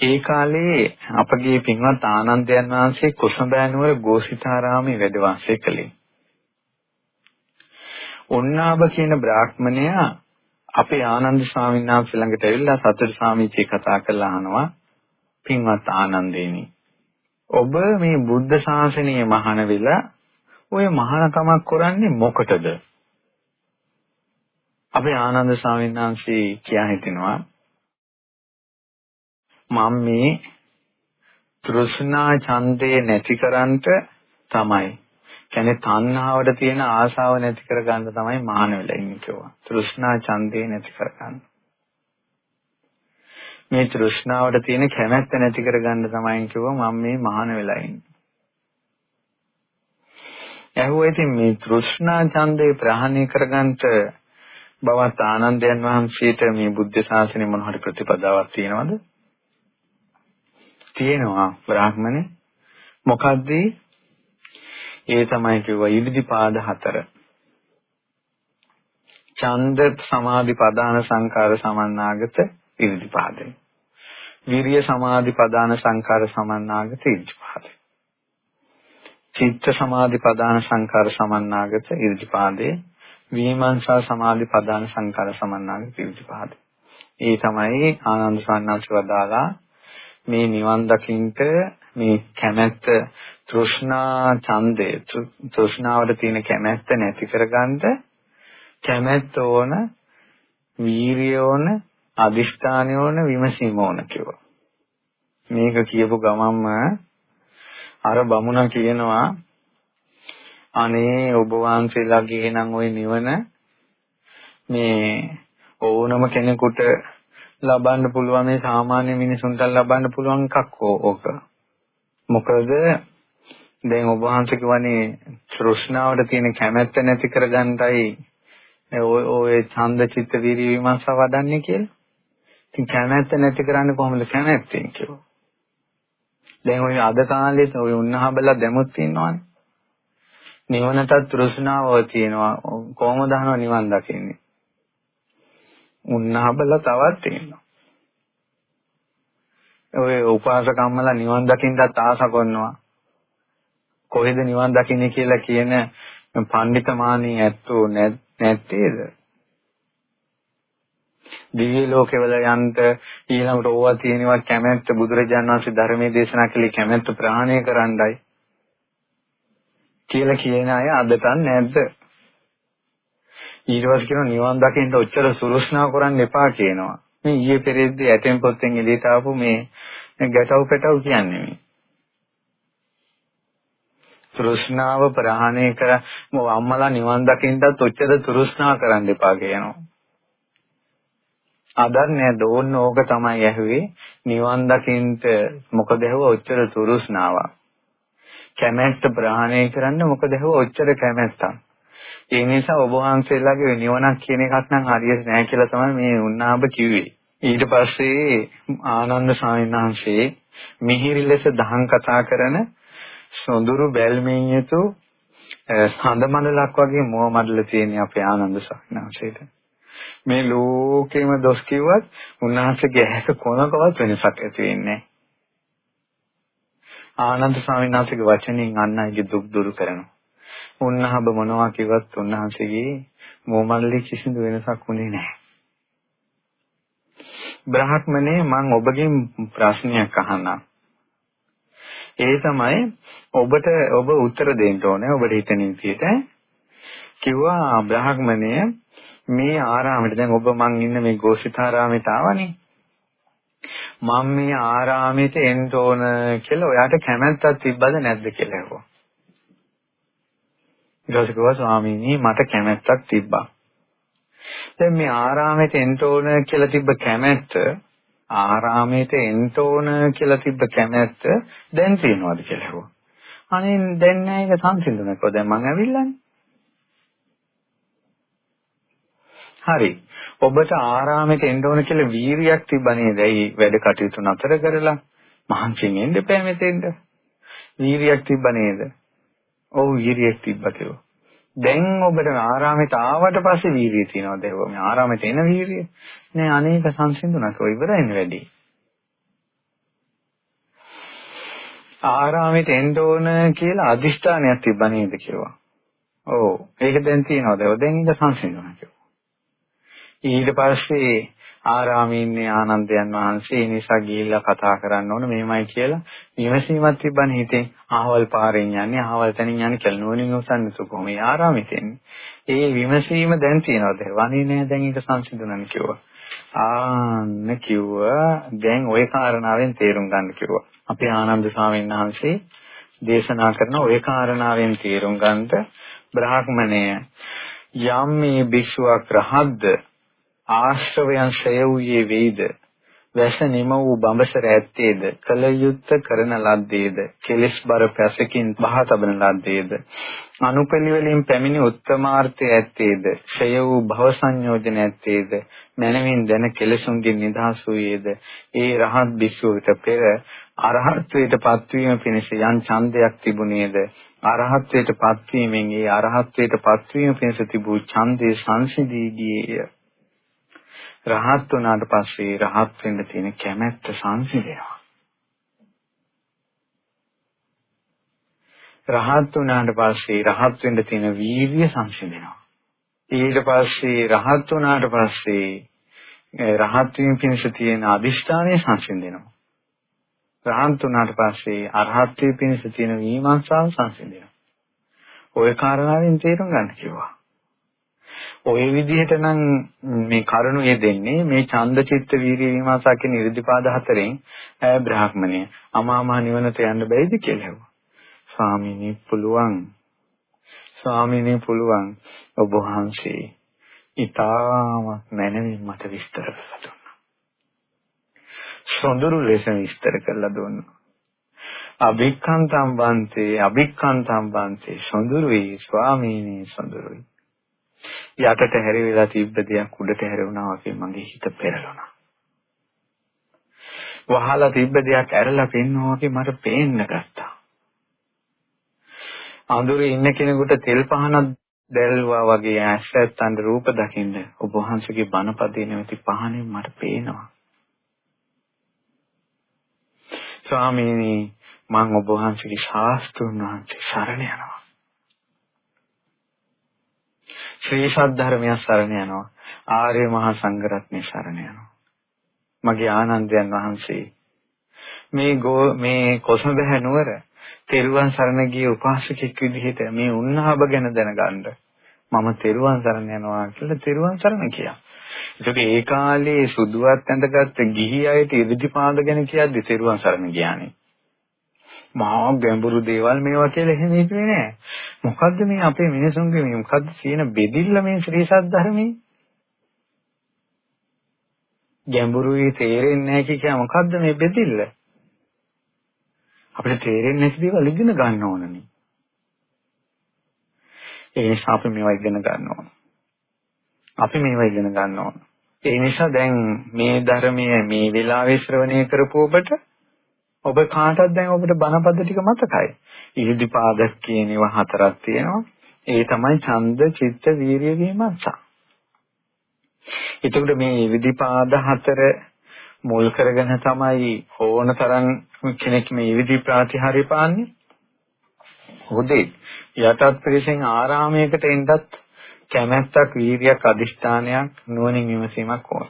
ඒ කාලේ අපගේ පින්වත් ආනන්දයන් වහන්සේ කුසඹෑනුවර ගෝසිතාරාමේ වැඩ වාසය කළේ. උන්නාබ කියන බ්‍රාහ්මණයා අපේ ආනන්ද ස්වාමීන් වහන්සේ ළඟට ඇවිල්ලා සතර ස්වාමීචි කතා කරලා අහනවා පින්වත් ආනන්දේනි ඔබ මේ බුද්ධ ශාසනයේ මහාන වෙලා ඔය මහානකමක් කරන්නේ මොකටද? අපේ ආනන්ද ස්වාමීන් වහන්සේ කියා හිටිනවා මම මේ තෘෂ්ණා ඡන්දේ නැතිකරන්ට තමයි. කියන්නේ තණ්හාවට තියෙන ආශාව නැති කරගන්න තමයි මහාන වෙලා ඉන්නේ කිව්වා. තෘෂ්ණා ඡන්දේ නැති කරගන්න. මේ තෘෂ්ණාවට තියෙන කැමැත්ත නැති කරගන්න තමයි කිව්වා මම මේ මහාන වෙලා ඉන්නේ. ඇහුවා ඉතින් මේ තෘෂ්ණා ඡන්දේ ප්‍රහාණය කරගන්නට බවත් ආනන්දයන් වහන්සේට මේ බුද්ධ ශාසනය මොන හරි ප්‍රතිපදාවක් තියෙනවද? තියෙනවා බ්‍රාහ්මණේ. මොකද්ද? ඒ තමයි කිව්වා ඉරිදිපාද හතර. ඡන්ද සමාධි ප්‍රදාන සංකාර සමන්නාගත ඉරිදිපාදේ. විරිය සමාධි ප්‍රදාන සංකාර සමන්නාගත ඉරිදිපාදේ. චිත්ත සමාධි ප්‍රදාන සංකාර සමන්නාගත ඉරිදිපාදේ විමර්ශා සමාධි ප්‍රදාන සංකාර සමන්නාගත ඉරිදිපාදේ ඒ තමයි ආනන්ද සාන්නාංශ වදාලා මේ නිවන් දකින්ට මේ කැමැත්ත තෘෂ්ණා ඡන්දය තෘෂ්ණාවට තියෙන කැමැත්ත නැති කරගන්න කැමැත්ත ඕන වීරිය ඕන අදිෂ්ඨානය ඕන විමසීම ඕන කිව්වා මේක කියපු ගමන්ම අර බමුණ කියනවා අනේ ඔබ වහන්සේලාගේ නම් ওই නිවන මේ ඕනම කෙනෙකුට ලබන්න පුළුවන් මේ සාමාන්‍ය මිනිසුන්ට ලබන්න පුළුවන් එකක් ඕක. මොකද දැන් ඔබ වහන්සේ කියවනේ තෘෂ්ණාවට තියෙන කැමැත්ත නැති කරගන්නයි ඔය ඔය ඡන්ද චිත්ත විරි විමර්ශා වඩන්නේ කියලා. ඉතින් කැමැත්ත නැති කරන්නේ කොහොමද කැමැත්තෙන් කියලා. දැන් ඔය අද කාලේ ඔය උන්නහබල දැමුත් ඉන්නවනේ. නිවනටත් තෘෂ්ණාව තියෙනවා. කොහොමද අහනවා නිවන් දකින්නේ? උන්නහබල තවත් තියෙනවා. ඔය උපාසකම්මලා නිවන් දකින්නත් ආස කරනවා. කොහෙද නිවන් දකින්නේ කියලා කියන පඬිතමානී ඇත්තෝ නැත්තේද? දිව්‍ය ලෝකෙවල යන්න ඊළඟට ඕවා තියෙනවා කැමැත්ත බුදුරජාණන් වහන්සේ ධර්මයේ දේශනා කළේ කැමැත්ත ප්‍රහාණය කරන්නයි කියලා කියන අය අදටත් නැද්ද? ඊට පස්සේ කියනවා නිවන් දකින්න ඔච්චර සුරුස්නා කරන්න එපා කියනවා. මේ ඊයේ පෙරේද්දී ඇතෙන් පොත්තෙන් එළියට ආපු මේ ගැටව් පැටව් කියන්නේ මේ. තෘෂ්ණාව ප්‍රහාණය කර අම්මලා නිවන් දකින්නත් ඔච්චර තෘෂ්ණා කරන්න එපා කියනවා. අදත් නෑ ඕන්න ඕක තමයි ඇහුවේ. නිවන් දකින්ට මොකද ඇහුව? ඔච්චර තුරුස්නාවක් කැමැත්ත ප්‍රහාණය කරන්න මොකද ඇහුව? ඔච්චර කැමැත්තක්. ඒ නිසා ඔබ වහන්සේලාගේ නිවනක් කියන එකක් නම් හරියට නෑ කියලා තමයි මේ උන්නාඹ කිව්වේ. ඊට පස්සේ ආනන්ද ස්වාමීන් වහන්සේ මිහිරි ලෙස දහම් කතා කරන සොඳුරු බැල්මෙන් යුතු හඳ මණ්ඩලක් වගේ මුව මණ්ඩල තියෙන අපේ ආනන්ද ස්වාමීන් වහන්සේට. මේ ලෝකෙම දොස් කිව්වත් උන්වහන්සේගේ ඇහැක කොනකවත් වෙනසක් ඇති වෙන්නේ ආනන්ද ස්වාමීන් වහන්සේගේ වචනෙන් අන් අයගේ දුක් දුරු කරනවා. උන්වහන්සේ මොනවා කිව්වත් උන්වහන්සේගේ මොමල්ලි කිසිදු වෙනසක් වුණේ නැහැ. බ්‍රහ්මනේ මම ඔබගෙන් ප්‍රශ්නයක් අහන්නම්. ඒ තමයි ඔබට ඔබ උත්තර දෙන්න ඕනේ ඔබට හිතෙන විදිහට. කිව්වා බ්‍රහ්මණය මේ ආරාමෙට දැන් ඔබ මං ඉන්න මේ ගෝසිතාරාමෙට ආවනේ. මම මේ ආරාමෙට එන්න ඕන කියලා ඔයාට කැමැත්තක් තිබ්බද නැද්ද කියලා ඇහුවා. ඊට පස්සේ කිව්වා ස්වාමීනි මට කැමැත්තක් තිබ්බා. දැන් මේ ආරාමෙට එන්න ඕන කියලා තිබ්බ කැමැත්ත ආරාමයට එන්න ඕන කියලා තිබ්බ කැමැත්ත දැන් තියෙනවද කියලා ඇහුවා. අනේ දැන් නෑ ඒක සංසිඳුනකෝ දැන් මං ඇවිල්ලානේ. හරි. ඔබට ආරාමයට එන්න ඕන කියලා වීරියක් තිබ්බ නේද? ඒ වැඩ කටයුතු නතර කරලා මහන්සියෙන් එන්න එපා මෙතෙන්ට. වීරියක් තිබ්බ නේද? ඔව් වීරියක් තිබ්බ කියලා. දැන් ඔබට ආරාමයට ආවට පස්සේ වීරිය තියනවද? මේ ආරාමයට එන වීරිය? නෑ අනේක සංසිඳුණා කෝ ඉවරයිනේ වැඩි. ආරාමයට එන්න ඕන කියලා අදිෂ්ඨානයක් තිබ්බ නේද කිව්වා. ඔව් ඒක දැන් තියනවද? දැන් ඉඳ සංසිඳුණා කිව්වා. ඊට පස්සේ ආරාමේ ඉන්නේ ආනන්දයන් වහන්සේ ඒ නිසා ගිහිල්ලා කතා කරන්න ඕන මේමයි කියලා විමසීමක් තිබ්බනේ හිතෙන් ආවල් පාරෙන් යන්නේ ආවල් තැනින් යන්නේ කියලා නුවණින් උසන්නතු කොහොම ඒ ආරාමෙට එන්නේ ඒ විමසීම දැන් තියනවද වනේ නෑ දැන් ඒක සංසිඳුණා කිව්වා ආන්න කිව්වා දැන් ওই කාරණාවෙන් තේරුම් ගන්න කිව්වා අපේ ආනන්ද ස්වාමීන් වහන්සේ දේශනා කරන ওই කාරණාවෙන් තේරුම් ගන්නට බ්‍රාහ්මණය යම් මේ භික්ෂුවක් රහද්ද ආශ්‍රවයන් ඡය වූයේ වේද වැස නිම වූ බඹසර ඇත්තේද? කල යුත්ත කරන ලද්දේද? කෙලෙස් බර පැසකින් බහ තබන ලද්දේද? අනුපෙළිවෙලින් පැමිණි උත්තමාර්ථය ඇත්තේද? ඡය වූ භව සංයෝජන ඇත්තේද? මනමින් දැන කෙලසුන්ගෙන් නිදහස් වූයේද? ඒ රහත් භික්ෂුවට පෙර අරහත්ත්වයට පත්වීම පිණිස යම් ඡන්දයක් තිබුණේද? අරහත්ත්වයට පත්වීමෙන් ඒ අරහත්ත්වයට පත්වීම පිණිස තිබූ ඡන්දේ සංසිඳී ගියේය. රහත් වුණාට පස්සේ රහත් වෙන්න තියෙන කැමැත්ත සංසිඳෙනවා. රහත් වුණාට පස්සේ රහත් වෙන්න තියෙන වීර්ය සංසිඳෙනවා. ඊට පස්සේ රහත් වුණාට පස්සේ රහත් වීම පිණිස තියෙන අදිෂ්ඨානය සංසිඳෙනවා. රහත් වුණාට පස්සේ අරහත් වීම පිණිස තියෙන විමර්ශාව සංසිඳෙනවා. ওই කාරණාවෙන් තේරුම් ගන්න කිව්වා. ওই විදිහට නම් මේ කරුණු යෙදෙන්නේ මේ ඡන්ද චිත්ත වීර්ය විමර්ශා කියන ඉරිදිපාද හතරෙන් ඈ බ්‍රාහ්මණය අමා මහ නිවනට යන්න බැයිද කියලා හෙව්වා. ස්වාමීනි පුළුවන්. ස්වාමීනි පුළුවන් ඔබ වහන්සේ ඊටමත් මැනවින් මට විස්තර කරලා දුන්නා. සොඳුරු ලෙස විස්තර කරලා දුන්නා. අභික්ඛන්තම් බන්තේ අභික්ඛන්තම් බන්තේ සොඳුරුයි ස්වාමීනි සොඳුරුයි යටට හැරිවිලා තිබ්බ දෙයක් උඩට හැරුණා වගේ මගේ හිත පෙරළුණා. වහලා තිබ්බ දෙයක් ඇරලා පෙන්නවා වගේ මට පේන්න ගත්තා. අඳුරේ ඉන්න කෙනෙකුට තෙල් පහනක් දැල්වා වගේ ඇස්සත්තන් රූප දකින්න ඔබ වහන්සේගේ බණපදේ නැවති පහනෙන් මට පේනවා. ස්වාමීනි මම ඔබ වහන්සේගේ ශාස්ත්‍රුන් වහන්සේ සරණ යනවා. ශ්‍රී සද්ධර්මය සරණ යනවා. ආර්ය මහා සංඝරත්නය සරණ යනවා. මගේ ආනන්දයන් වහන්සේ මේ ගෝ මේ කොසඹෑ නුවර තෙරුවන් සරණ ගිය උපාසකෙක් විදිහට මේ උන්හාබ ගැන දැනගන්න මම තෙරුවන් සරණ යනවා කියලා තෙරුවන් සරණ කියා. ඒක ඒ කාලේ සුදුවත් ඇඳගත්ත ගිහි අයට ඉදිරිපාද ගැන කියද්දි තෙරුවන් සරණ ගියානේ. මහා ගැඹුරු දේවල් මේවා කියලා එහෙම හිතුවේ නෑ. මොකද්ද මේ අපේ මිනිසුන්ගේ මේ මොකද්ද තියෙන බෙදිල්ල මේ ශ්‍රී සද්ධර්මයේ? ගැඹුරුයි තේරෙන්නේ නැහැ කිය මොකද්ද මේ බෙදිල්ල? අපිට තේරෙන්නේ නැති දේවල් ඉගෙන ගන්න ඕනනේ. ඒ නිසා අපි මේවා ඉගෙන ගන්න ඕන. අපි මේවා ඉගෙන ගන්න ඕන. ඒ නිසා දැන් මේ ධර්මයේ මේ වෙලාවේ ශ්‍රවණය කරපු ඔබට ඔබ කාටද දැන් ඔබට බණපද ටික මතකයි. ඉහිදිපාදක් කියන ඒවා හතරක් තියෙනවා. ඒ තමයි ඡන්ද, චිත්ත, වීරිය, විමර්ශන. එතකොට මේ ඉහිදිපාද හතර මුල් කරගෙන තමයි ඕන තරම් කෙනෙක් මේ ඉහිදි ප්‍රාතිහාර්ය පාන්නේ. හොදේ යටත් ප්‍රදේශෙන් ආරාමයකට එන්නත් කැමැත්තක්, වීරියක්, අදිෂ්ඨානයක්, නුවණින් විමසීමක් ඕන.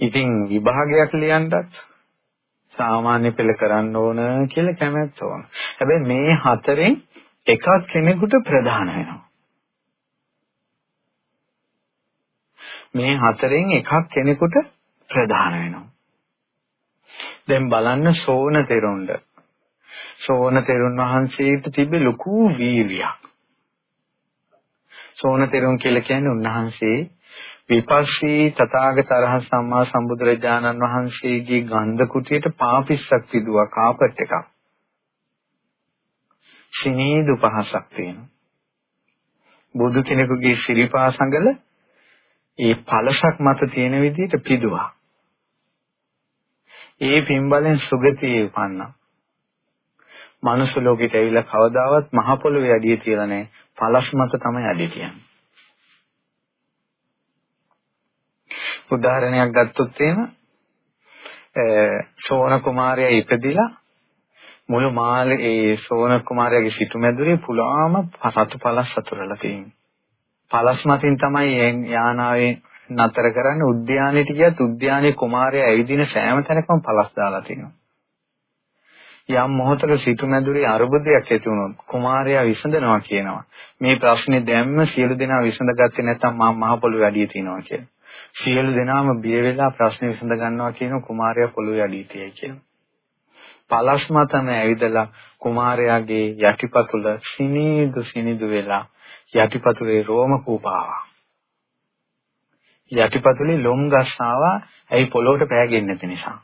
ඉතින් විභාගයක් ලියන්නත් සාමාන්‍ය පෙළ කරන්න ඕන කියලා කැමැත්ත ඕන. හැබැයි මේ හතරෙන් එකක් කෙනෙකුට ප්‍රධාන වෙනවා. මේ හතරෙන් එකක් කෙනෙකුට ප්‍රධාන වෙනවා. දැන් බලන්න සෝන තෙරුණ්ඩ. සෝන තෙරුන් වහන්සේට තිබෙ ලොකු වීර්යයක්. සෝන තෙරුන් කියලා කියන්නේ උන්වහන්සේ විපස්සී තථාගත අරහත් සම්මා සම්බුදුරජාණන් වහන්සේගේ ගන්ධ කුටියට පාපිස්සක් පිදුවා කාපට් එකක්. සිනීදු පහසක් තියෙනවා. බුදු කෙනෙකුගේ ශිරීපා සංගල ඒ පළසක් මත තියෙන විදිහට පිදුවා. ඒ පින්බලෙන් සුගතියේ උපන්නා. මනුස්ස ලෝකෙට ඇවිල්ලා කවදාවත් මහ පොළොවේ අඩිය තියලා නැහැ. පළස් මත තමයි අඩිය තියන්නේ. උදාහරණයක් ගත්තොත් එහෙම සෝන කුමාරයා ඉපදිලා මුළු මාළේ ඒ සෝන කුමාරයාගේ සිටුමැදුරේ පුලාම සතු පළස් සතුරලා තියෙනවා. පළස් මතින් තමයි යානාවේ නතර කරන්නේ උද්‍යානයට ගියත් උද්‍යානයේ කුමාරයා ඇවිදින සෑම තැනකම පළස් දාලා තියෙනවා. යම් මොහොතක සිටුමැදුරේ අරුබුදයක් ඇති වුණොත් කුමාරයා විසඳනවා කියනවා. මේ ප්‍රශ්නේ දැම්ම සියලු දෙනා විසඳගත්තේ නැත්නම් මම මහ පොළොවේ අඩිය තියනවා කියලා. සියලු දෙනාම බිය වෙලා ප්‍රශ්නේ විසඳ ගන්නවා කියන කුමාරයා පොළොවේ අඩිය තියයි කියනවා. පලස් මතම ඇවිදලා කුමාරයාගේ යටිපතුල සිනිදු සිනිදු වෙලා යටිපතුලේ රෝම කූපාවා. යටිපතුලේ ලොම් ගස් ආවා ඇයි පොළොවට පෑගෙන්නේ නැති නිසා.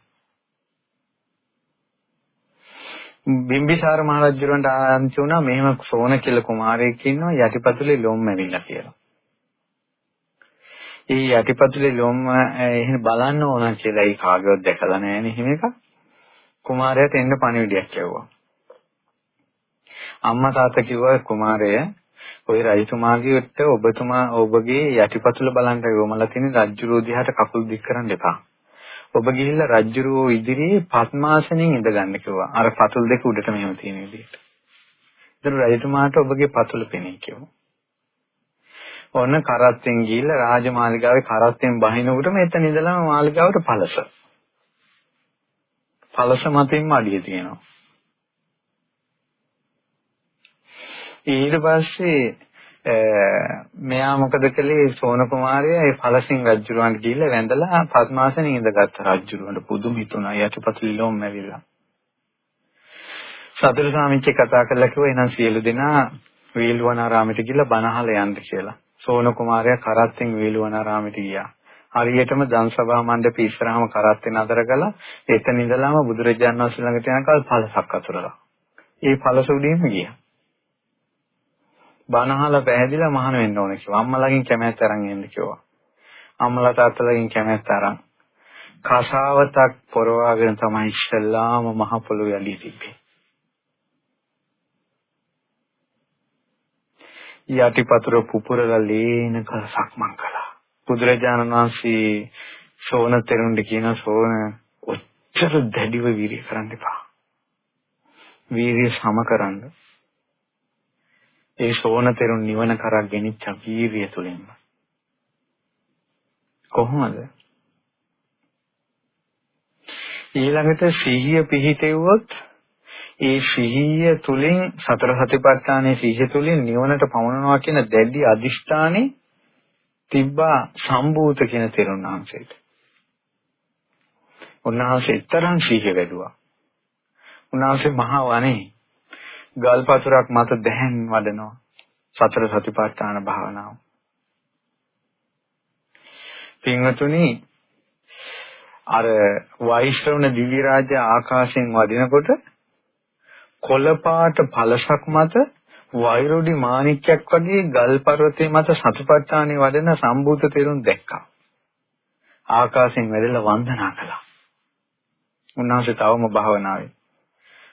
බිම්බිසාර මහරජුරන්ට ආන්ති වුණා මෙහෙම සෝන කියලා කුමාරයෙක් ඉන්නවා යටිපතුලේ ලොම් ඇවිල්ලා කියලා. ඒ යටිපතුලේ ලොම් එහෙම බලන්න ඕන කියලා ඒ කාගේවත් දැකලා නැහැ නේ හිම එකක්. කුමාරයාට එන්න පණිවිඩයක් යවුවා. අම්මා තාත්තා කිව්වා කුමාරය ඔය රජතුමාගේට ඔබතුමා ඔබගේ යටිපතුල බලන්න යොමලා තියෙන රජ්ජුරෝ දිහාට කකුල් දික් කරන්න එපා. ඔබ ගිහිල්ලා රජ්ජුරෝ ඉදිරියේ පద్මාසනෙන් ඉඳගන්න කිව්වා. අර පතුල් දෙක උඩට මෙහෙම තියෙන විදිහට. ඒතර රජතුමාට ඔබගේ පතුල පෙනේ කිව්වා. ඔන්න කරත්තෙන් ගිහිල්ලා රාජමාලිගාවේ කරත්තෙන් බහිනකොට මෙතන ඉඳලාම මාලිගාවට පළස. පළස මතින්ම අඩිය තියෙනවා. ඊට පස්සේ මෙයා මොකද කළේ සෝන කුමාරයා ඒ පළසින් රජුරවන්ට ගිහිල්ලා වැඳලා පద్මාසනෙ ඉඳගත්ත රජුරවන්ට පුදුම හිතුණා යටිපතුලි ලොම් ඇවිල්ලා. සතර සාමිච්චේ කතා කරලා කිව්වා එහෙනම් සියලු දෙනා වේළුවනාරාමයට ගිහිල්ලා බණ අහලා යන්න කියලා. සෝන කුමාරයා කරත්තෙන් වේළුවනාරාමයට ගියා. හරියටම දන්සභා මණ්ඩපේ ඉස්සරහම කරත්තේ නතර කළා. එතන ඉඳලාම බුදුරජාණන් වහන්සේ ළඟට යනකල් පළසක් අතුරලා. ඒ පළස උඩින්ම ගියා. බණහල පැහැදිලා මහාන වෙන්න ඕන කිව්වා. අම්මලාගෙන් කැමැත්ත අරන් එන්න කිව්වා. අම්මලා තාත්තලාගෙන් කැමැත්ත අරන් කසාවතක් පොරවාගෙන තමයි ඉස්සල්ලාම මහ පොළොවේ ඇලී තිබ්බේ. යටිපතුර පුපුරලා ලේන කසක්මන් කළා. බුදුරජාණන් වහන්සේ සෝන තෙරුන්ට කියන සෝන ඔච්චර දැඩිව වීර්ය කරන්න එපා. වීර්ය සම කරන්න. ඒ සෝන තෙරුන් නිවන කරා ගෙනිච්ච වීර්ය තුලින්ම. කොහොමද? ඊළඟට සිහිය පිහිටෙව්වොත් ඒ සිහිය තුලින් සතර සතිපට්ඨානයේ සිහිය තුලින් නිවනට පමුණනවා කියන දැඩි අදිෂ්ඨානේ තිබ්බා සම්භූත කියන තෙරුන් වහන්සේට. උන්වහන්සේ තරම් සිහිය වැඩුවා. උන්වහන්සේ මහා වනේ ගල්පතුරක් මත දැහැන් වඩනවා. සතර සතිපට්ඨාන භාවනාව. පින්වතුනි අර වෛශ්‍රවණ දිව්‍ය රාජ්‍ය ආකාශයෙන් වදිනකොට කොළපාට පළසක් මත වෛරොඩි මාණික්යක් වගේ ගල් පර්වතයේ මත සතුපට්ඨානේ වඩන සම්බූත තෙරුන් දැක්කා. ආකාශයෙන් වැදලා වන්දනා කළා. උන්වහන්සේ තවම භාවනාවේ.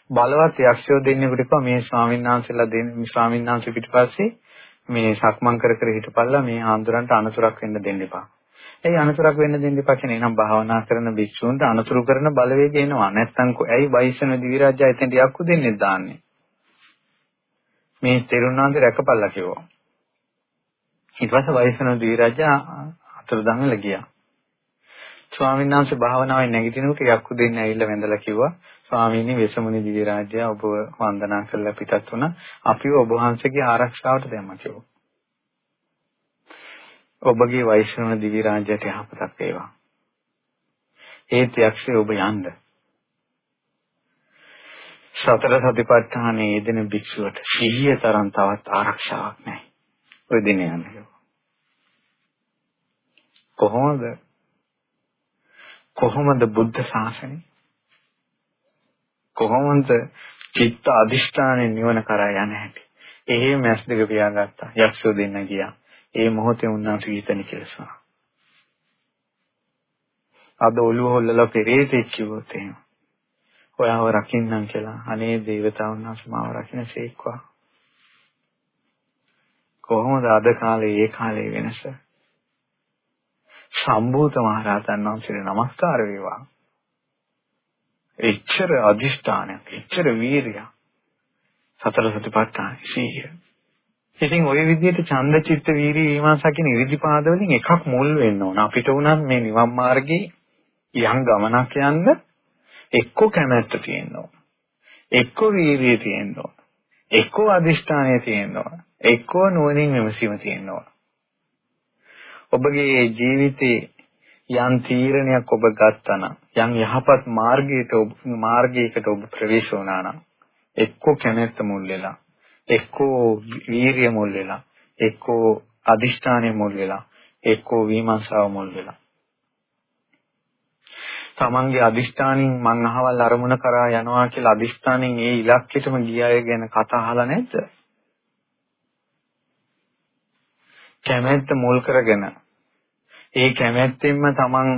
බලවත් යක්ෂයෝ දෙන්නෙකුට කිව්වා මේ ස්වාමීන් වහන්සේලා දෙන්න මේ ස්වාමීන් වහන්සේ පිටිපස්සේ මේ සක්මන් කර කර හිටපල්ලා මේ ආන්දරන්ට අනතුරක් වෙන්න දෙන්න එපා. ඒ අනතුරක් වෙන්න දෙන්න එපා කියන්නේ නම් භාවනා කරන භික්ෂූන්ට අනතුරු කරන බලවේගය එනවා. නැත්තම් ඇයි වෛශ්‍යන දිවිරාජය එතෙන්ට යක්කු දෙන්නේ දාන්නේ? මේ තෙරුණාන්ද රැකපල්ලා කිව්වා. ඊට පස්සේ වෛශ්‍යන දිවිරාජය අතුරුදන් වෙලා ගියා. ස්වාමීන් වහන්සේ භාවනාවේ නැගිටිනකොට යක්කු දෙන්න ඇවිල්ලා වැඳලා කිව්වා ස්වාමීනි වෙසමුණි දිව්‍ය රාජ්‍ය ඔබ වන්දනා කරලා පිටත් වුණා අපිව ඔබ වහන්සේගේ ආරක්ෂාවට දැම්මා කිව්වා. ඔබගේ වෛශ්‍රවණ දිව්‍ය රාජ්‍යයට යහපතක් වේවා. ඒත් යක්ෂය ඔබ යන්න. සතර සතිපට්ඨානයේ යෙදෙන භික්ෂුවට සිහිය තරම් තවත් ආරක්ෂාවක් නැහැ. ඔය දින යන්නේ. කොහොමද කොහොමද බුද්ධ ශාසනය? කොහොමද චිත්ත අදිෂ්ඨානෙ නිවන කරා යන හැටි? එහෙම ඇස් දෙක පියාගත්තා. යක්ෂෝ දෙන්න ගියා. ඒ මොහොතේ උන්වහන්සේ හිතන්නේ කියලා අද ඔළුව හොල්ලලා පෙරේතෙක් කිව්වොත් එහෙම ඔයාව රකින්නම් කියලා. අනේ දේවතාවුන් වහන්සේ මාව රකින්නසේක්වා කොහොමද අද කාලේ ඒ කාලේ වෙනස? සම්බූත මහරහතන් වහන්සේට নমස්කාර වේවා. එච්චර අදිෂ්ඨානයක්, එච්චර වීරියක්. සතර සතිපට්ඨාන සීය. ඉතින් ওই විදිහට ඡන්ද චිත්ත වීරි විමාසා කියන ඉරිදිපාද වලින් එකක් මුල් වෙන්න ඕන. අපිට උනත් මේ නිවන් මාර්ගයේ යම් ගමනක් යන්න එක්ක කැමැත්ත තියෙන්න ඕන. එක්ක වීරිය තියෙන්න ඕන. එක්ක අදිෂ්ඨානය තියෙන්න ඕන. එක්ක නුවණින් විමසීම තියෙන්න ඕන. ඔබගේ ජීවිතේ යම් තීරණයක් ඔබ ගත්තා නම් යම් යහපත් මාර්ගයකට ඔබ මාර්ගයකට ඔබ ප්‍රවේශ වුණා නම් එක්කෝ කැමැත්ත මුල් වෙලා එක්කෝ වීරිය මුල් වෙලා එක්කෝ අදිෂ්ඨානය මුල් වෙලා එක්කෝ විමර්ශාව මුල් වෙලා තමන්ගේ අදිෂ්ඨානින් මං අහවල් අරමුණ කරා යනවා කියලා අදිෂ්ඨානින් ඒ ඉලක්කෙටම ගියාය ගැන කතා අහලා නැද්ද? කැමැත්ත මුල් කරගෙන ඒ කැමැත්තෙන්ම Taman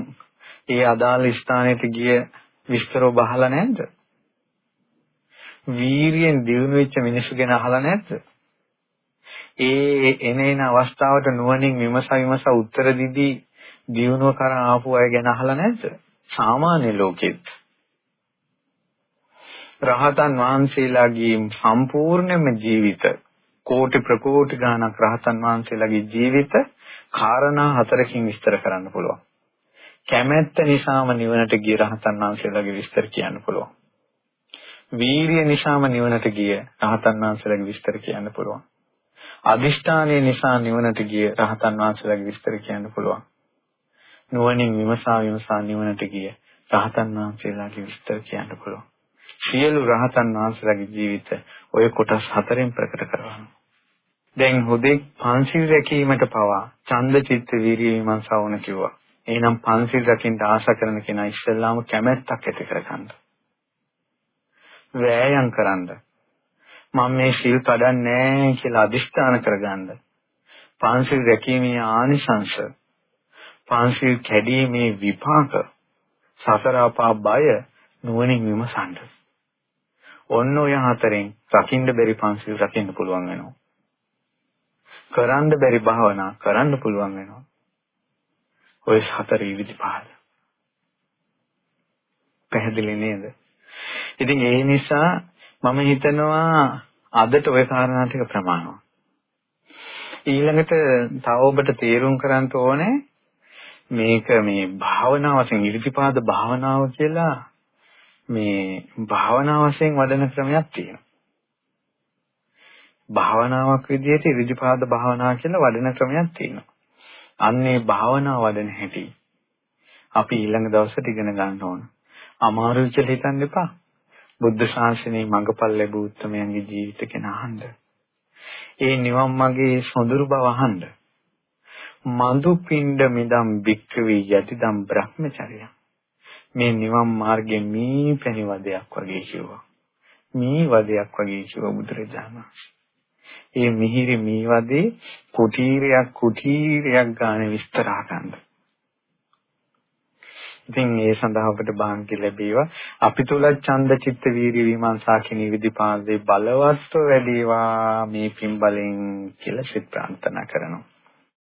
ඒ අදාළ ස්ථානෙට ගිය විස්තර ඔබ අහලා නැද්ද? වීරියෙන් දිනු වෙච්ච මිනිස්සු ගැන අහලා නැද්ද? ඒ එන එන අවස්ථාවට නුවණින් විමස විමස උත්තර දීදී දිනුව කරා ආපු අය ගැන අහලා නැද්ද? සාමාන්‍ය ලෝකෙත් රහතන් වහන්සේලාගේ සම්පූර්ණම ජීවිත කෝටි ප්‍රකෝටි ගණනක් රහතන් වහන්සේලාගේ ජීවිත කාරණා හතරකින් විස්තර කරන්න පුළුවන්. කැමැත්ත නිසාම නිවනට ගිය රහතන් වහන්සේලාගේ විස්තර කියන්න පුළුවන්. වීරිය නිසාම නිවනට ගිය රහතන් වහන්සේලාගේ විස්තර කියන්න පුළුවන්. අදිෂ්ඨානය නිසා නිවනට ගිය රහතන් වහන්සේලාගේ විස්තර කියන්න පුළුවන්. නුවණින් විමසා විමසා නිවනට ගිය රහතන් වහන්සේලාගේ විස්තර කියන්න පුළුවන්. සියලු රහතන් වහන්සේලාගේ ජීවිත ඔය කොටස් හතරෙන් ප්‍රකට කරනවා. දැන් හුදෙක් පංචිල් රැකීමට පවා ඡන්ද චිත්ත වීර්ය විමර්ශා වුණ කිව්වා. එහෙනම් පංචිල් රැකින්න ආශ කරන කෙනා ඉස්සෙල්ලාම කැමැත්තක් ඇති කරගන්න. වෑයම් කරන්න. මම මේ සීල් කඩන්නේ නැහැ කියලා අදිෂ්ඨාන කරගන්න. පංචිල් රැකීමේ ආනිසංශ පංචිල් කැඩීමේ විපාක සතර අපා බය නුවණින් විමසන්න. ඔන්න ඔය හතරෙන් රකින්න බැරි පංචිල් රකින්න පුළුවන් වෙනවා. කරන්න බැරි භාවනා කරන්න පුළුවන් වෙනවා. ඔය හතර විදිපාද. පැහැදිලි නේද? ඉතින් ඒ නිසා මම හිතනවා අදට ওই කාරණා ටික ප්‍රමාණවත්. ඊළඟට තව ඔබට තේරුම් කරන්න ඕනේ මේක මේ භාවනා වශයෙන් ඉරිතිපාද භාවනාව කියලා මේ භාවනා වශයෙන් වඩන ක්‍රමයක් තියෙනවා. භාවනාවක් විදිහට ඉරිදිපාද භාවනා කියලා වඩන ක්‍රමයක් තියෙනවා. අන්නේ භාවනා වඩන හැටි අපි ඊළඟ දවසට ඉගෙන ගන්න ඕන. අමාරුයි කියලා හිතන්න එපා. බුද්ධ ශාසනයේ මඟපල් ලැබූ උත්මයන්ගේ ජීවිත ගැන අහන්න. ඒ නිවන් මාගේ සොඳුරු බව අහන්න. මඳු පින්ඩ මිදම් වික්කවි යතිදම් බ්‍රහ්මචර්ය. මේ නිවන් මාර්ගයේ මී පැණි වදයක් වගේ කිව්වා. මී වදයක් වගේ කිව්වා බුදුරජාණන් වහන්සේ. ඒ මිහිරි මීවදේ කුටීරයක් කුටීරයක් ගානේ විස්තර අහගන්න. ඉතින් ඒ සඳහා ඔබට භාග්‍ය ලැබේවා. අපි තුල ඡන්ද චිත්ත වීර්ය විමර්ශා කියන විදිපාදේ බලවත්ව වැඩිවා මේ පින් බලෙන් කියලා සිත ප්‍රාර්ථනා කරනවා.